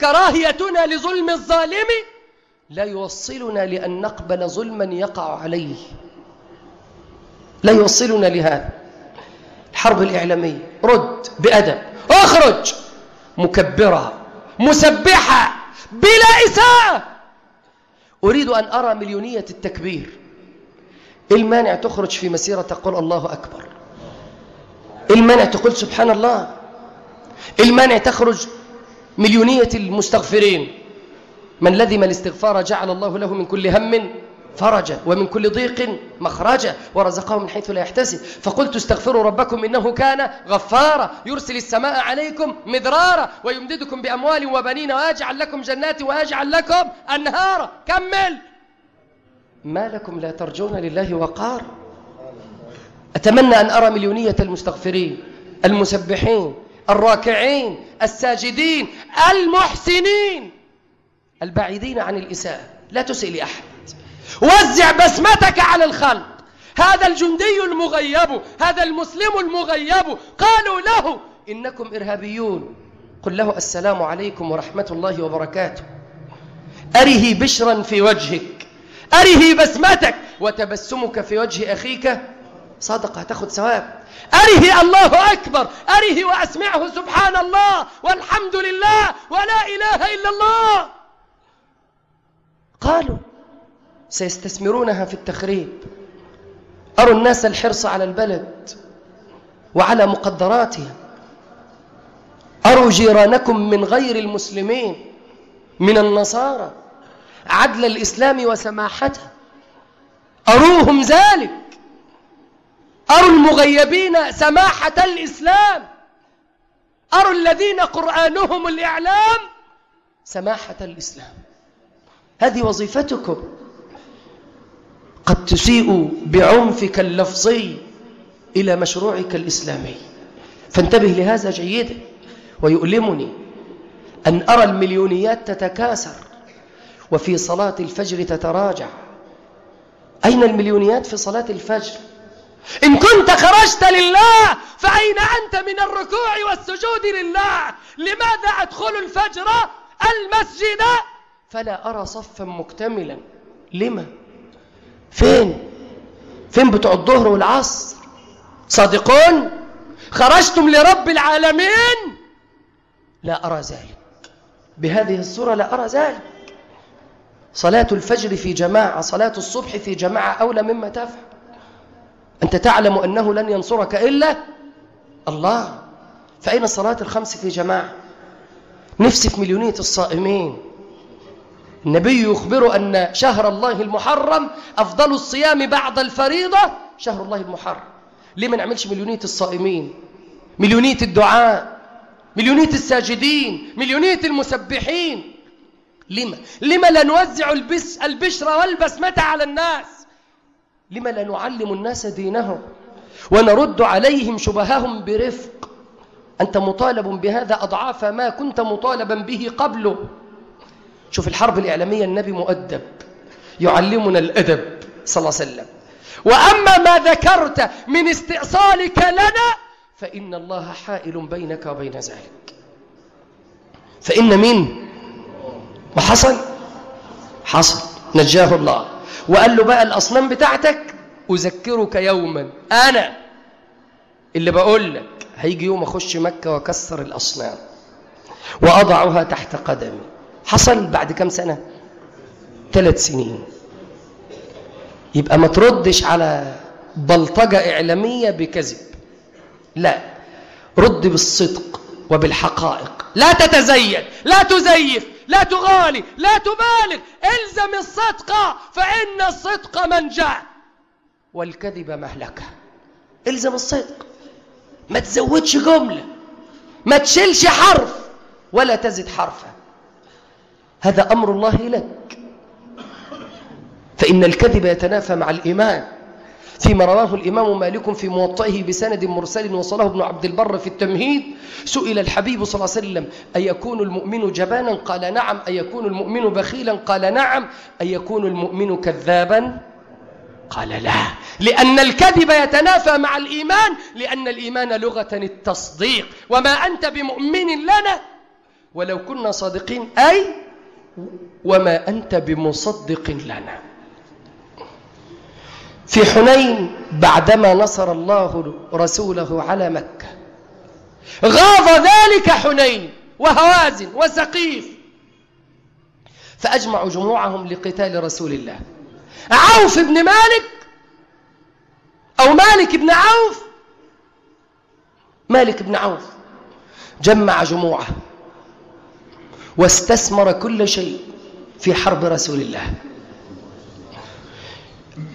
[SPEAKER 3] كراهيتنا لظلم الظالم لا يوصلنا لأن نقبل ظلما يقع عليه. لا يوصلنا لهذا. الحرب الإعلامية. رد بأدب. أخرج. مكبرة. مسبحة. بلا إساءة. أريد أن أرى مليونية التكبير. المانع تخرج في مسيرة تقول الله أكبر. المانع تقول سبحان الله. المانع تخرج مليونية المستغفرين. من لزم الاستغفار جعل الله له من كل هم. فرجا ومن كل ضيق مخرجا ورزقه من حيث لا يحتسب. فقلت استغفروا ربكم إنه كان غفارا. يرسل السماء عليكم مدرارا ويمددكم بأموال وبنين ويجعل لكم جنات ويجعل لكم أنهارا كمل. ما لكم لا ترجون لله وقار. أتمنى أن أرى مليونية المستغفرين المسبحين الراكعين الساجدين المحسنين البعيدين عن الإساءة. لا تسئ لأحد. وزع بسمتك على الخلق. هذا الجندي المغيب هذا المسلم المغيب قالوا له إنكم إرهابيون. قل له السلام عليكم ورحمة الله وبركاته. أره بشرا في وجهك. أره بسمتك. وتبسمك في وجه أخيك. صدقة تاخد ثواب. أره الله أكبر. أره وأسمعه سبحان الله والحمد لله ولا إله إلا الله. قالوا سيستثمرونها في التخريب. أروا الناس الحرص على البلد وعلى مقدراتها. أروا جيرانكم من غير المسلمين من النصارى عدل الإسلام وسماحته أروهم ذلك. أروا المغيبين سماحة الإسلام. أروا الذين قرآنهم الإعلام سماحة الإسلام. هذه وظيفتكم. قد تسيء بعنفك اللفظي إلى مشروعك الإسلامي. فانتبه لهذا جيدا ويؤلمني أن أرى المليونيات تتكاثر وفي صلاة الفجر تتراجع. أين المليونيات في صلاة الفجر؟ إن كنت خرجت لله فأين أنت من الركوع والسجود لله؟ لماذا أدخل الفجر؟ المسجد؟ فلا أرى صفا مكتملا. لما؟ فين؟ فين بتوع الظهر والعصر؟ صادقون؟ خرجتم لرب العالمين؟ لا أرى ذلك. بهذه الصورة لا أرى ذلك. صلاة الفجر في جماعة صلاة الصبح في جماعة أولى مما تفعل. أنت تعلم أنه لن ينصرك إلا الله. فأين الصلاة الخمس في جماعة؟ نفسي في مليونية الصائمين. النبي يخبر أن شهر الله المحرم أفضل الصيام بعد الفريضة شهر الله المحرم. ليه ما نعملش مليونية الصائمين؟ مليونية الدعاء؟ مليونية الساجدين؟ مليونية المسبحين؟ لما لما لا نوزع البس البشرة والبسمة على الناس؟ لما لا نعلم الناس دينهم؟ ونرد عليهم شبههم برفق. أنت مطالب بهذا أضعاف ما كنت مطالبا به قبله. شوف الحرب الإعلامية النبي مؤدب يعلمنا الأدب صلى الله عليه وسلم. وأما ما ذكرت من استئصالك لنا فإن الله حائل بينك وبين ذلك. فإن مين؟ ما حصل حصل. نجاه الله. وقال له بقى الأصنام بتاعتك أذكرك يوما. أنا اللي بقول لك هيجي يوم أخش مكة وأكسر الأصنام وأضعها تحت قدمي. حصل بعد كم سنة؟ ثلاث سنين. يبقى ما تردش على بلطجة إعلامية بكذب. لا رد بالصدق وبالحقائق. لا تتزين لا تزيف لا تغالي لا تبالغ. إلزم الصدق فإن الصدق منجع. والكذب مهلكة. إلزم الصدق. ما تزودش جملة ما تشيلش حرف ولا تزد حرفا. هذا أمر الله لك. فإن الكذب يتنافى مع الإيمان. فيما رواه الإمام مالك في موطئه بسند مرسل وصله ابن عبد البر في التمهيد سئل الحبيب صلى الله عليه وسلم أيكون المؤمن جبانا؟ قال نعم. أيكون المؤمن بخيلا؟ قال نعم. أيكون المؤمن كذابا؟ قال لا. لأن الكذب يتنافى مع الإيمان. لأن الإيمان لغة التصديق. وما أنت بمؤمن لنا؟ ولو كنا صادقين أي وما أنت بمصدق لنا. في حنين بعدما نصر الله رسوله على مكة غاض ذلك حنين وهوازن وسقيف فأجمعوا جموعهم لقتال رسول الله. عوف بن مالك أو مالك بن عوف؟ مالك بن عوف. جمع جموعه. واستثمر كل شيء في حرب رسول الله.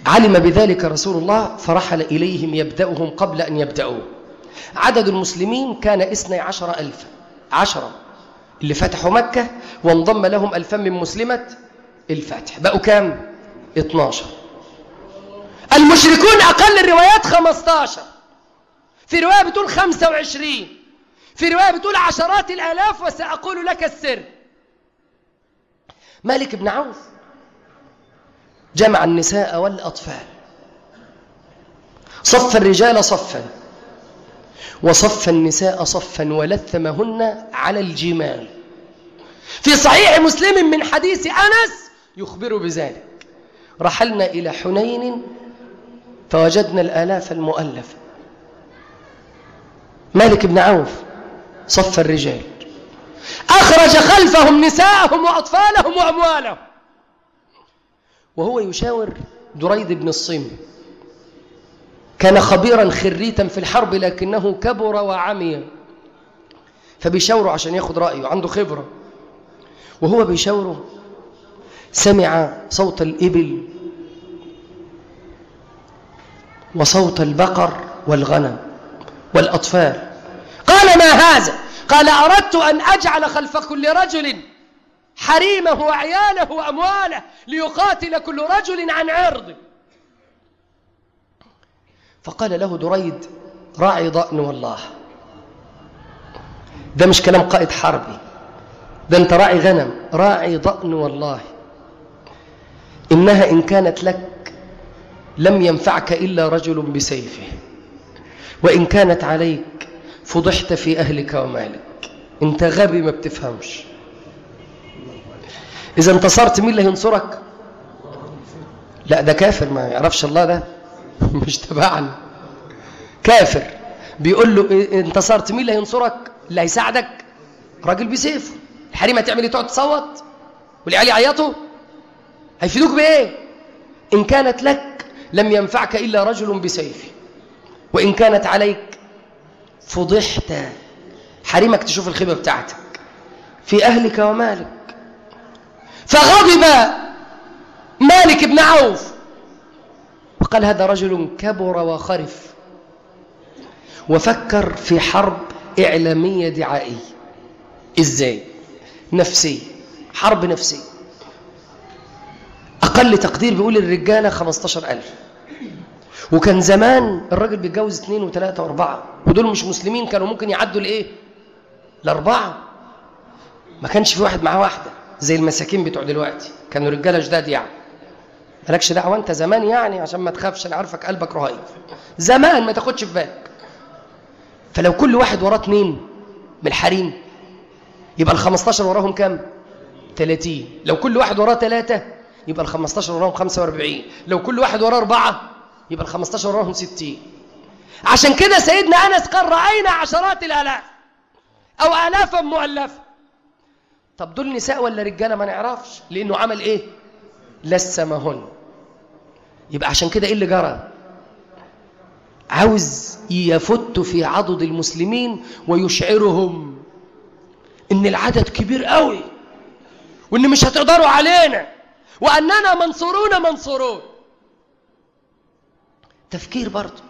[SPEAKER 3] علم بذلك رسول الله فرحل إليهم يبدأهم قبل أن يبدأوا. عدد المسلمين كان اثني عشر ألف عشرة اللي فتحوا مكة وانضم لهم ألفا من مسلمة الفتح بقوا كام؟ 12 المشركون أقل الروايات 15 في رواية بتقول 25 في رواية بتقول عشرات الآلاف وسأقول لك السر. مالك بن عوف جمع النساء والأطفال. صف الرجال صفا وصف النساء صفا ولثمهن على الجمال. في صحيح مسلم من حديث أنس يخبر بذلك. رحلنا إلى حنين فوجدنا الآلاف المؤلفة. مالك بن عوف صف الرجال. أخرج خلفهم نساءهم وأطفالهم وأموالهم. وهو يشاور دريد بن الصم. كان خبيرا خريتا في الحرب لكنه كبر وعمي. فبيشاوره عشان ياخد رأيه عنده خبرة. وهو بيشاوره سمع صوت الإبل وصوت البقر والغنم والأطفال. ما هذا؟ قال أردت أن أجعل خلف كل رجل حريمه وعياله وأمواله ليقاتل كل رجل عن عرضه فقال له دريد راعي ضأن والله. ده مش كلام قائد حربي. ده أنت راعي غنم. راعي ضأن والله. إنها إن كانت لك لم ينفعك إلا رجل بسيفه. وإن كانت عليك فضحت في أهلك ومالك. انت غبي ما بتفهمش. إذا انتصرت مين اللي هينصرك؟ لا ده كافر ما يعرفش الله ده. <laughs> مش تبعنا. كافر. بيقول له إيه انتصرت مين اللي هينصرك؟ اللي هيساعدك راجل بسيفه الحريم هتعمل إيه؟ تقعد تصوت؟ والعيال يعيطوا؟ هيفيدوك بإيه؟ إن كانت لك لم ينفعك إلا رجل بسيفه وإن كانت عليك فضحت. حريمك تشوف الخيبه بتاعتك. في أهلك ومالك. فغضب مالك بن عوف. وقال هذا رجل كبر وخرف. وفكر في حرب إعلامية دعائية. إزاي؟ نفسية حرب نفسية أقل تقدير بيقول الرجالة 15000 وكان زمان الراجل بيتجوز اثنين وثلاثة وأربعة ودول مش مسلمين كانوا ممكن يعدوا لإيه؟ لأربعة. ما كانش في واحد معاه واحدة زي المساكين بتوع دلوقتي. كانوا رجالة جداد يعني. مالكش دعوة أنت زمان يعني عشان ما تخافش أنا عارفك قلبك رهيب. زمان ما تاخدش في بالك. فلو كل واحد وراه اثنين من الحريم يبقى ال 15 وراهم كام؟ 30 لو كل واحد وراه ثلاثة يبقى ال 15 وراهم 45 لو كل واحد وراه أربعة يبقى ال 15 وراهم 60 عشان كده سيدنا أنس قال رأينا عشرات الآلاف أو آلافا مؤلفة. طب دول نساء ولا رجالة؟ ما نعرفش لأنه عمل إيه؟ لسمهن. يبقى عشان كده إيه اللي جرى؟ عاوز يفت في عضد المسلمين ويشعرهم إن العدد كبير قوي وإن مش هتقدروا علينا وأننا منصورون منصورون. تفكير برضه.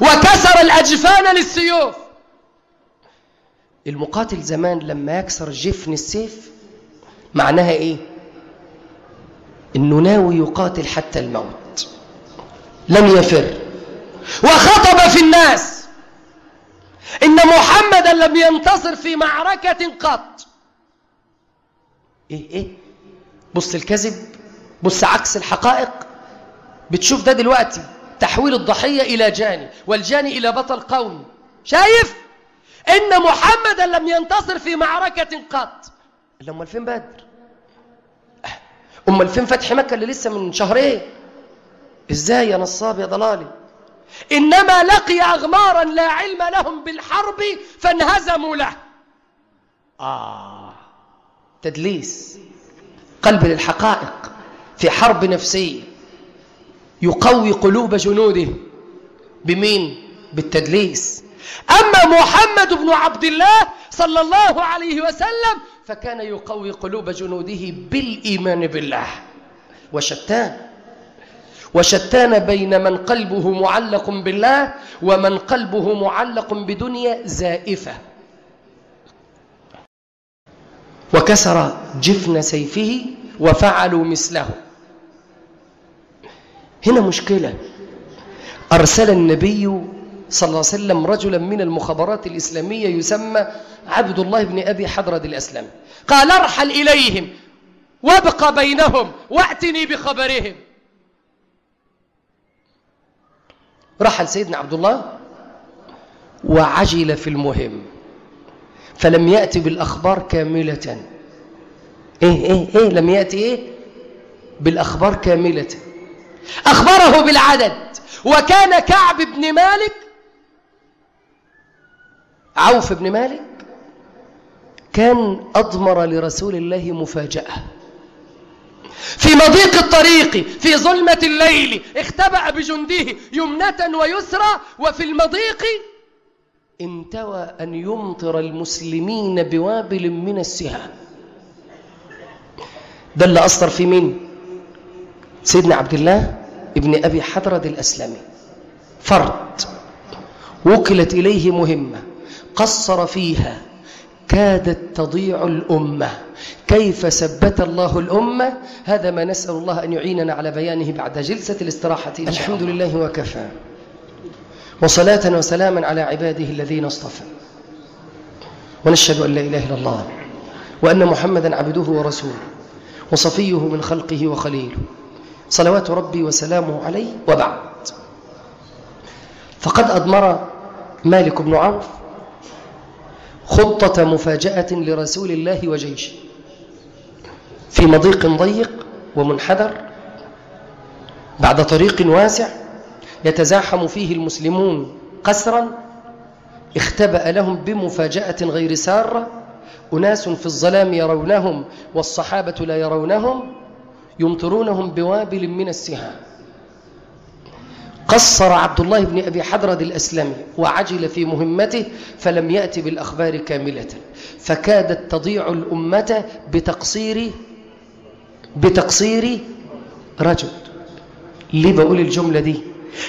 [SPEAKER 3] وكسر الأجفان للسيوف. المقاتل زمان لما يكسر جفن السيف معناها إيه؟ إنه ناوي يقاتل حتى الموت. لم يفر. وخطب في الناس. إن محمدا لم ينتصر في معركة قط. إيه إيه؟ بص الكذب بص عكس الحقائق. بتشوف ده دلوقتي تحويل الضحية إلى جاني والجاني إلى بطل قومي. شايف؟ إن محمدا لم ينتصر في معركة قط. أمال فين بدر. أمال فين فتح مكة اللي لسه من شهرين. إزاي يا نصاب يا ضلالي؟ إنما لقي أغمارا لا علم لهم بالحرب فانهزموا له. آه. تدليس. قلب للحقائق في حرب نفسية. يقوي قلوب جنوده بمين؟ بالتدليس. أما محمد بن عبد الله صلى الله عليه وسلم فكان يقوي قلوب جنوده بالإيمان بالله. وشتان. وشتان بين من قلبه معلق بالله ومن قلبه معلق بدنيا زائفة. وكسر جفن سيفه وفعلوا مثله. هنا مشكلة. أرسل النبي صلى الله عليه وسلم رجلا من المخابرات الإسلامية يسمى عبد الله بن أبي حضرد الأسلمي قال أرحل إليهم وابق بينهم واتني بخبرهم. رحل سيدنا عبد الله وعجل في المهم. فلم يأتي بالأخبار كاملة. إيه إيه إيه لم يأتي إيه؟ بالأخبار كاملة. أخبره بالعدد. وكان كعب بن مالك عوف بن مالك كان أضمر لرسول الله مفاجأة. في مضيق الطريق في ظلمة الليل اختبأ بجنده يمنة ويسرى وفي المضيق انتوى أن يمطر المسلمين بوابل من السهام. ده اللي أصدر في مين؟ سيدنا عبد الله ابن أبي حضرد الأسلمي. فرد. وكلت إليه مهمة. قصر فيها. كادت تضيع الأمة. كيف ثبت الله الأمة؟ هذا ما نسأل الله أن يعيننا على بيانه بعد جلسة الاستراحة الحمد لله وكفى. وصلاة وسلاما على عباده الذين اصطفى. ونشهد أن لا إله إلا الله. وأن محمدا عبده ورسوله. وصفيه من خلقه وخليله. صلوات ربي وسلامه عليه وبعد. فقد أضمر مالك بن عوف خطة مفاجأة لرسول الله وجيشه في مضيق ضيق ومنحدر بعد طريق واسع يتزاحم فيه المسلمون قسرا اختبأ لهم بمفاجأة غير سارة. أناس في الظلام يرونهم والصحابة لا يرونهم. يمطرونهم بوابل من السهام. قصر عبد الله بن أبي حضرد الأسلمي وعجل في مهمته فلم يأتي بالأخبار كاملة. فكادت تضيع الأمة بتقصير بتقصير رجل. ليه بقول الجملة دي؟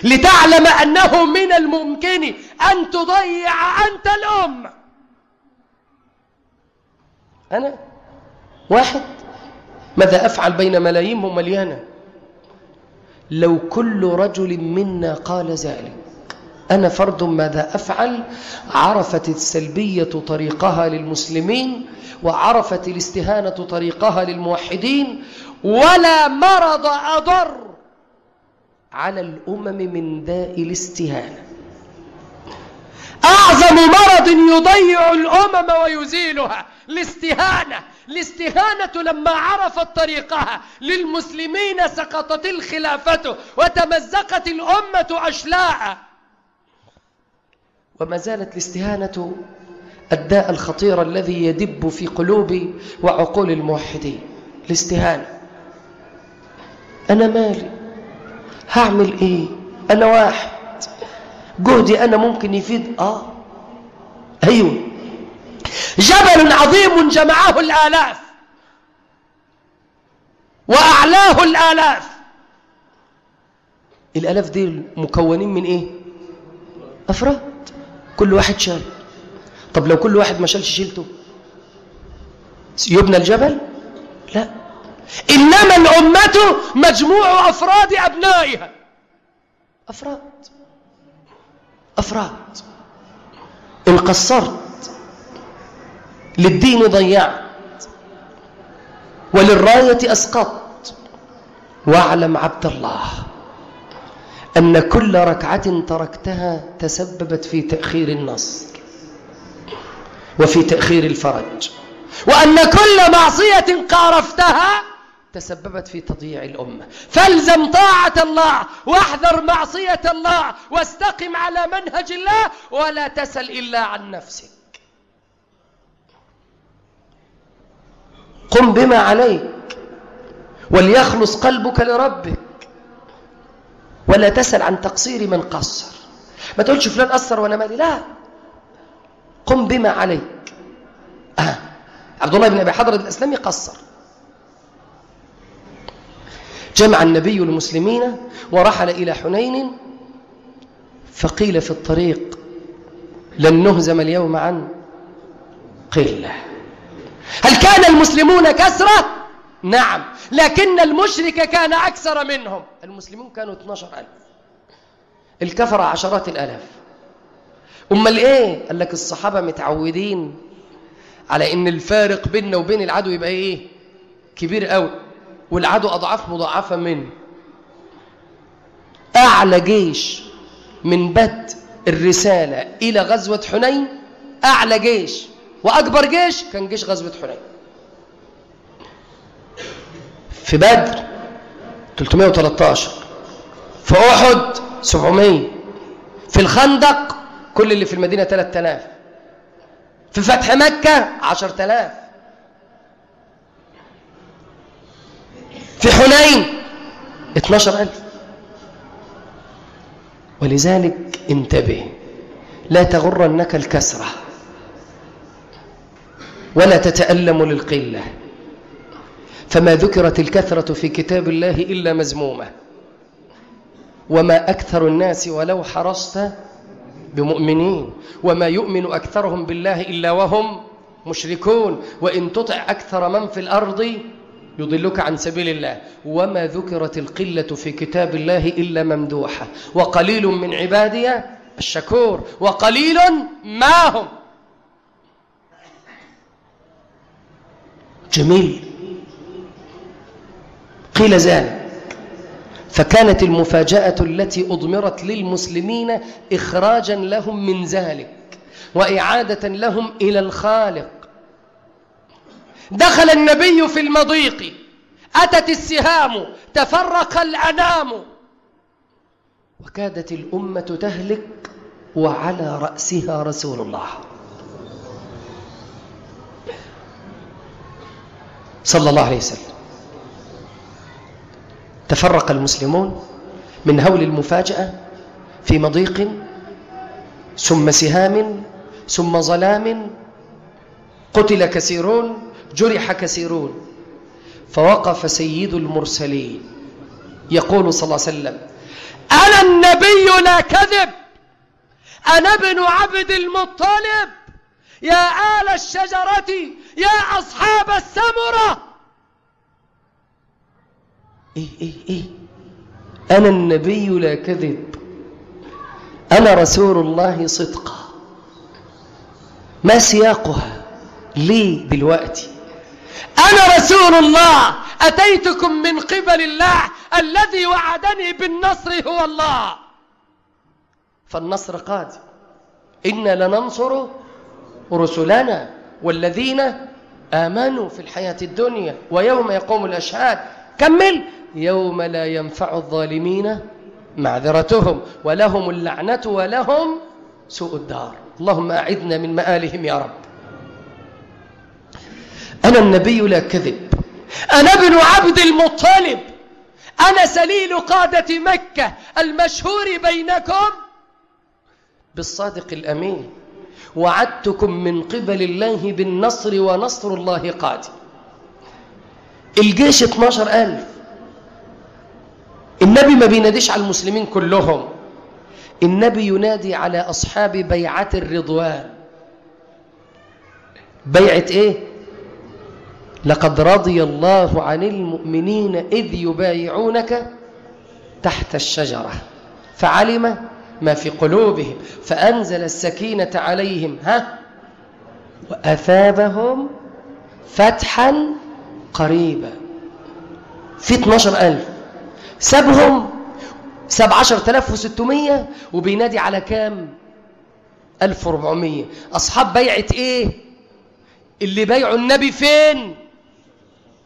[SPEAKER 3] لتعلم أنه من الممكن أن تضيع أنت الأمة أنا؟ واحد؟ ماذا أفعل بين ملايين مليانة لو كل رجل منا قال ذلك أنا فرد ماذا أفعل؟ عرفت السلبية طريقها للمسلمين وعرفت الاستهانة طريقها للموحدين ولا مرض أضر على الأمم من داء الاستهانة. أعظم مرض يضيع الأمم ويزيلها الاستهانة. الاستهانة لما عرفت طريقها للمسلمين سقطت الخلافة وتمزقت الأمة أشلاء. وما زالت الاستهانة الداء الخطير الذي يدب في قلوب وعقول الموحدين. الاستهانة. أنا مالي؟ هعمل إيه؟ أنا واحد. جهدي أنا ممكن يفيد؟ آه. أيوه. جبل عظيم جمعه الآلاف وأعلاه الآلاف. الآلاف دي مكونين من إيه؟ أفراد. كل واحد شال. طب لو كل واحد ما شالش شيلته؟ يبنى الجبل؟ لا. إنما الأمة مجموع أفراد أبنائها. أفراد. أفراد. إن قصرت للدين ضيعت وللراية أسقطت واعلم عبد الله أن كل ركعة تركتها تسببت في تأخير النصر وفي تأخير الفرج. وأن كل معصية قارفتها تسببت في تضييع الأمة. فالزم طاعة الله واحذر معصية الله واستقم على منهج الله ولا تسل إلا عن نفسك. قم بما عليك. وليخلص قلبك لربك. ولا تسل عن تقصير من قصر. ما تقولش فلان قصر وأنا مالي. لا. قم بما عليك. آه. عبد الله بن أبي حضرة الإسلامي قصر. جمع النبي المسلمين ورحل إلى حنين فقيل في الطريق لن نهزم اليوم عن قلة. هل كان المسلمون كثرة؟ نعم لكن المشرك كان أكثر منهم المسلمون كانوا 12 ألف الكفر عشرات الألاف أمال إيه؟ قال لك الصحابة متعودين على إن الفارق بيننا وبين العدو يبقى إيه؟ كبير قوي والعدو أضعاف مضاعفة منه أعلى جيش من بدء الرسالة إلى غزوة حنين أعلى جيش وأكبر جيش كان جيش غزوة حنين. في بدر 313 في أحد 700 في الخندق كل اللي في المدينة 3000 في فتح مكة 10000 في حنين 12000 ولذلك انتبه لا تغرنك الكسرة. ولا تتألم للقلة. فما ذكرت الكثرة في كتاب الله إلا مزمومة وما أكثر الناس ولو حرصت بمؤمنين. وما يؤمن أكثرهم بالله إلا وهم مشركون. وإن تطع أكثر من في الأرض يضلك عن سبيل الله. وما ذكرت القلة في كتاب الله إلا ممدوحة. وقليل من عبادي الشكور. وقليل ما هم. جميل. قيل ذلك فكانت المفاجأة التي أضمرت للمسلمين إخراجا لهم من ذلك وإعادة لهم إلى الخالق. دخل النبي في المضيق. أتت السهام. تفرق الأنام. وكادت الأمة تهلك وعلى رأسها رسول الله. صلى الله عليه وسلم. تفرق المسلمون من هول المفاجأة في مضيق ثم سهام ثم ظلام. قتل كثيرون جرح كثيرون. فوقف سيد المرسلين. يقول صلى الله عليه وسلم أنا النبي لا كذب. أنا ابن عبد المطلب. يا آل الشجرة يا أصحاب السمرة! إيه إيه إيه. أنا النبي لا كذب. أنا رسول الله صدقا ما سياقها ليه دلوقتي؟ أنا رسول الله. أتيتكم من قبل الله. الذي وعدني بالنصر هو الله. فالنصر قادم. إنا لننصر رسلنا. والذين آمنوا في الحياة الدنيا ويوم يقوم الأشهاد. كمل. يوم لا ينفع الظالمين معذرتهم ولهم اللعنة ولهم سوء الدار. اللهم أعذنا من مآلهم يا رب. أنا النبي لا كذب. أنا ابن عبد المطلب. أنا سليل قادة مكة. المشهور بينكم بالصادق الأمين. وعدتكم من قبل الله بالنصر ونصر الله قادم الجيش 12 ألف. النبي ما بيناديش على المسلمين كلهم. النبي ينادي على أصحاب بيعة الرضوان. بيعة إيه؟ لقد رضي الله عن المؤمنين إذ يبايعونك تحت الشجرة. فعلم ما في قلوبهم فأنزل السكينة عليهم ها؟ وأثابهم فتحا قريبا. في 12 ألف. سابهم ساب 10600 وبينادي على كام؟ 1400 أصحاب بيعة إيه؟ اللي بايعوا النبي فين؟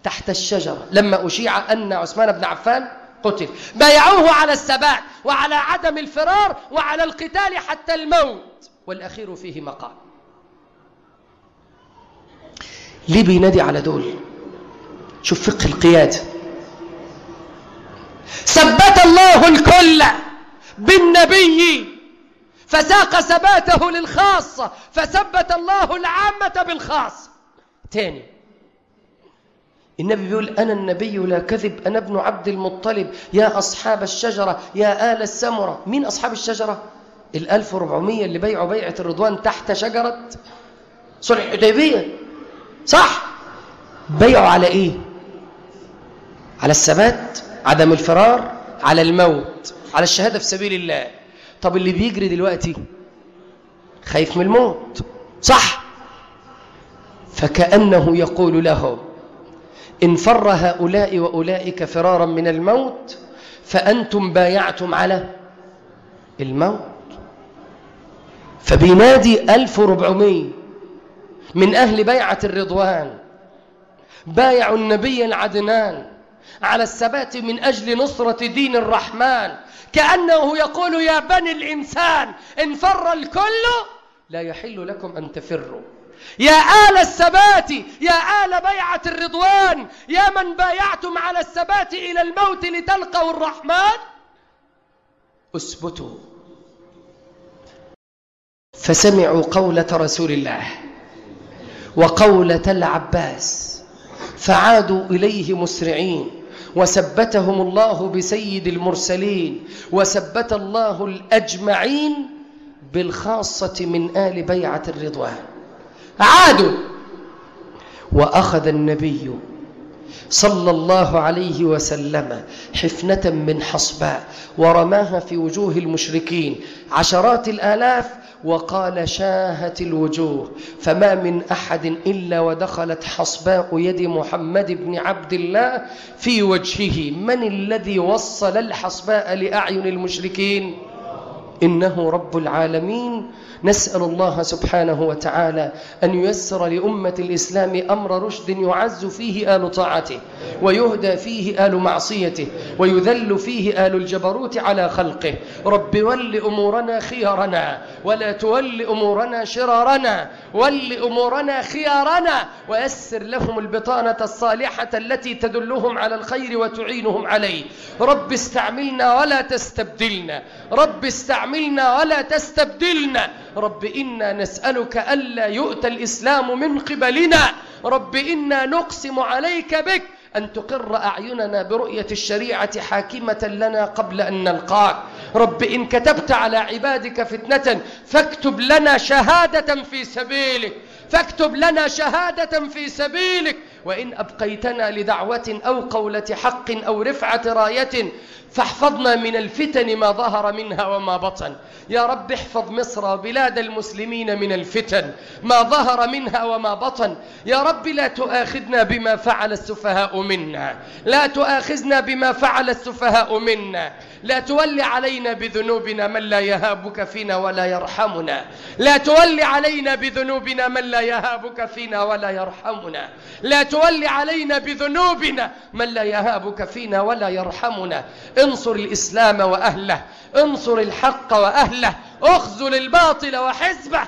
[SPEAKER 3] تحت الشجرة. لما أشيع أن عثمان بن عفان قتل. بايعوه على الثبات وعلى عدم الفرار وعلى القتال حتى الموت. والأخير فيه مقام ليه بينادي على دول. شوف فقه القيادة. ثبت الله الكل بالنبي. فساق ثباته للخاصة. فثبت الله العامة بالخاصة. تاني. النبي بيقول أنا النبي لا كذب أنا ابن عبد المطلب يا أصحاب الشجرة يا آل السمرة. مين أصحاب الشجرة؟ الألف وربعمية اللي بيعوا بيعة الرضوان تحت شجرة صلح الحديبية. صح. بيعوا على إيه؟ على الثبات عدم الفرار على الموت على الشهادة في سبيل الله. طب اللي بيجري دلوقتي؟ خايف من الموت. صح. فكأنه يقول لهم إن فر هؤلاء وأولئك فرارا من الموت فأنتم بايعتم على الموت. فبينادي 1400 من أهل بيعة الرضوان بايعوا النبي العدنان على الثبات من أجل نصرة دين الرحمن. كأنه يقول يا بني الإنسان إن فر الكل لا يحل لكم أن تفروا. يا آل الثبات يا آل بيعة الرضوان يا من بايعتم على الثبات إلى الموت لتلقوا الرحمن؟ اثبتوا. فسمعوا قولة رسول الله وقولة العباس. فعادوا إليه مسرعين. وثبتهم الله بسيد المرسلين. وثبت الله الأجمعين بالخاصة من آل بيعة الرضوان. عادوا. وأخذ النبي صلى الله عليه وسلم حفنة من حصباء ورماها في وجوه المشركين عشرات الآلاف وقال شاهت الوجوه. فما من أحد إلا ودخلت حصباء يد محمد بن عبد الله في وجهه. من الذي وصل الحصباء لأعين المشركين؟ إنه رب العالمين. نسأل الله سبحانه وتعالى أن ييسر لأمة الإسلام أمر رشد يعز فيه آل طاعته ويهدى فيه آل معصيته ويذل فيه آل الجبروت على خلقه. رب ول أمورنا خيارنا ولا تول أمورنا شرارنا ول أمورنا خيارنا ويسر لهم البطانة الصالحة التي تدلهم على الخير وتعينهم عليه. رب استعملنا ولا تستبدلنا. رب استعملنا ولا تستبدلنا. رب إنا نسألك ألا يؤتى الإسلام من قبلنا. رب إنا نقسم عليك بك أن تقر أعيننا برؤية الشريعة حاكمة لنا قبل أن نلقاك. رب إن كتبت على عبادك فتنة فاكتب لنا شهادة في سبيلك. فاكتب لنا شهادة في سبيلك. وإن أبقيتنا لدعوة أو قولة حق أو رفعة راية فاحفظنا من الفتن ما ظهر منها وما بطن. يا رب احفظ مصر وبلاد المسلمين من الفتن ما ظهر منها وما بطن. يا رب لا تؤاخذنا بما فعل السفهاء منا. لا تؤاخذنا بما فعل السفهاء منا. لا تولي علينا بذنوبنا من لا يهابك فينا ولا يرحمنا. لا تولي علينا بذنوبنا من لا يهابك فينا ولا يرحمنا. لا تولي علينا بذنوبنا من لا يهابك فينا ولا يرحمنا. انصر الإسلام وأهله انصر الحق وأهله اخذل الباطل وحزبه.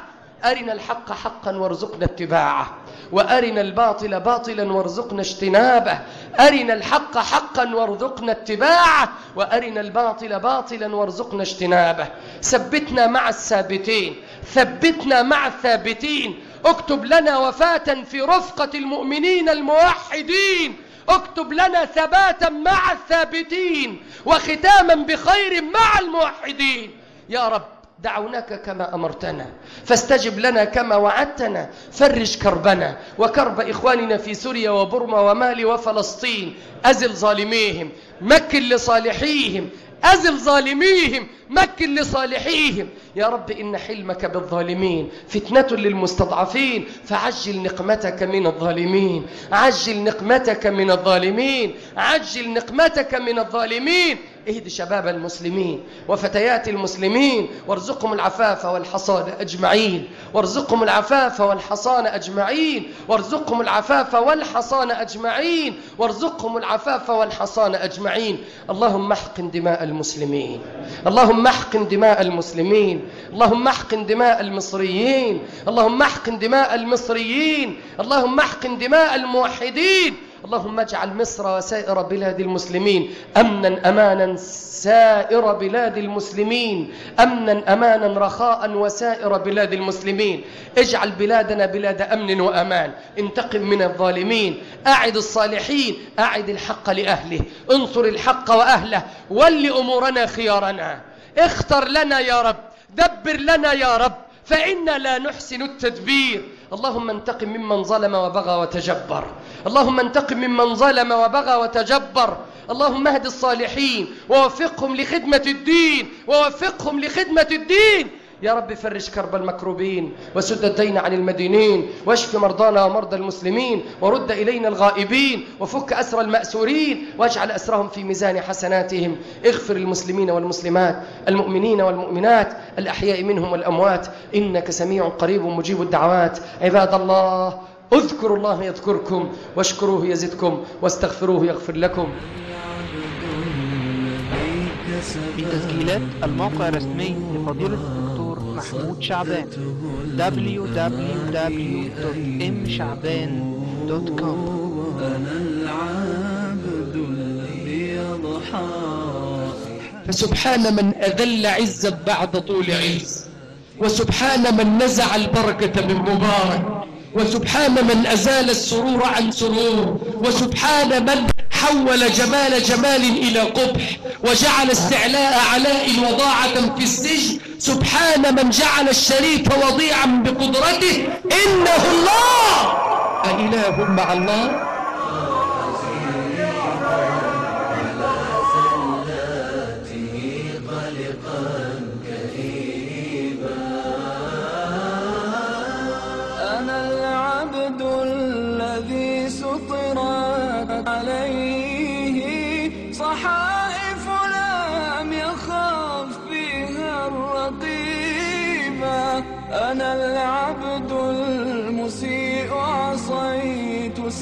[SPEAKER 3] أرنا الحق حقا وارزقنا اتباعه وأرنا الباطل باطلا وارزقنا اجتنابه. أرنا الحق حقا وارزقنا اتباعه وأرنا الباطل باطلا وارزقنا اجتنابه. ثبتنا مع الثابتين ثبتنا مع الثابتين. اكتب لنا وفاة في رفقة المؤمنين الموحدين. اكتب لنا ثباتا مع الثابتين وختاما بخير مع الموحدين. يا رب دعوناك كما أمرتنا. فاستجب لنا كما وعدتنا. فرج كربنا. وكرب إخواننا في سوريا وبرما ومالي وفلسطين. أزل ظالميهم. مكن لصالحيهم. أزل ظالميهم مكن لصالحيهم. يا رب إن حلمك بالظالمين فتنة للمستضعفين. فعجل نقمتك من الظالمين. عجل نقمتك من الظالمين. عجل نقمتك من الظالمين. اهد شباب المسلمين وفتيات المسلمين وارزقهم العفاف والحصان أجمعين وارزقهم العفاف والحصان أجمعين وارزقهم العفاف والحصان أجمعين وارزقهم العفاف والحصان أجمعين. اللهم احقن دماء المسلمين اللهم احقن دماء المسلمين اللهم احقن دماء المصريين اللهم احقن دماء المصريين اللهم احقن دماء الموحدين. اللهم اجعل مصر وسائر بلاد المسلمين أمنا أمانا سائر بلاد المسلمين أمنا أمانا رخاء وسائر بلاد المسلمين. اجعل بلادنا بلاد أمن وأمان. انتقم من الظالمين. أعد الصالحين. أعد الحق لأهله. انصر الحق وأهله. ول أمورنا خيارنا. اختر لنا يا رب. دبر لنا يا رب. فإنا لا نحسن التدبير. اللهم انتقم ممن ظلم وبغى وتجبر. اللهم انتقم ممن ظلم وبغى وتجبر. اللهم اهد الصالحين ووفقهم لخدمة الدين. ووفقهم لخدمة الدين. يا رب فرج كرب المكروبين وسد الدين عن المدينين واشف مرضانا ومرضى المسلمين ورد إلينا الغائبين وفك أسر المأسورين واجعل أسرهم في ميزان حسناتهم. اغفر المسلمين والمسلمات المؤمنين والمؤمنات الأحياء منهم والأموات. إنك سميع قريب مجيب الدعوات. عباد الله اذكروا الله يذكركم واشكروه يزدكم واستغفروه يغفر لكم.
[SPEAKER 1] في تسجيلات الموقع الرسمي لفضيلة محمود شعبان. www.mshعبان.com
[SPEAKER 2] أنا العبد الذي يضحى
[SPEAKER 3] فسبحان من أذل عزا بعد طول عز وسبحان من نزع البركة من مبارك. وسبحان من أزال السرور عن سرور وسبحان من حول جمال جمال إلى قبح وجعل استعلاء علاء وضاعة في السجن. سبحان من جعل الشريف وضيعا بقدرته. إنه الله! أإله مع الله؟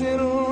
[SPEAKER 2] المسيء عصيت سرا فما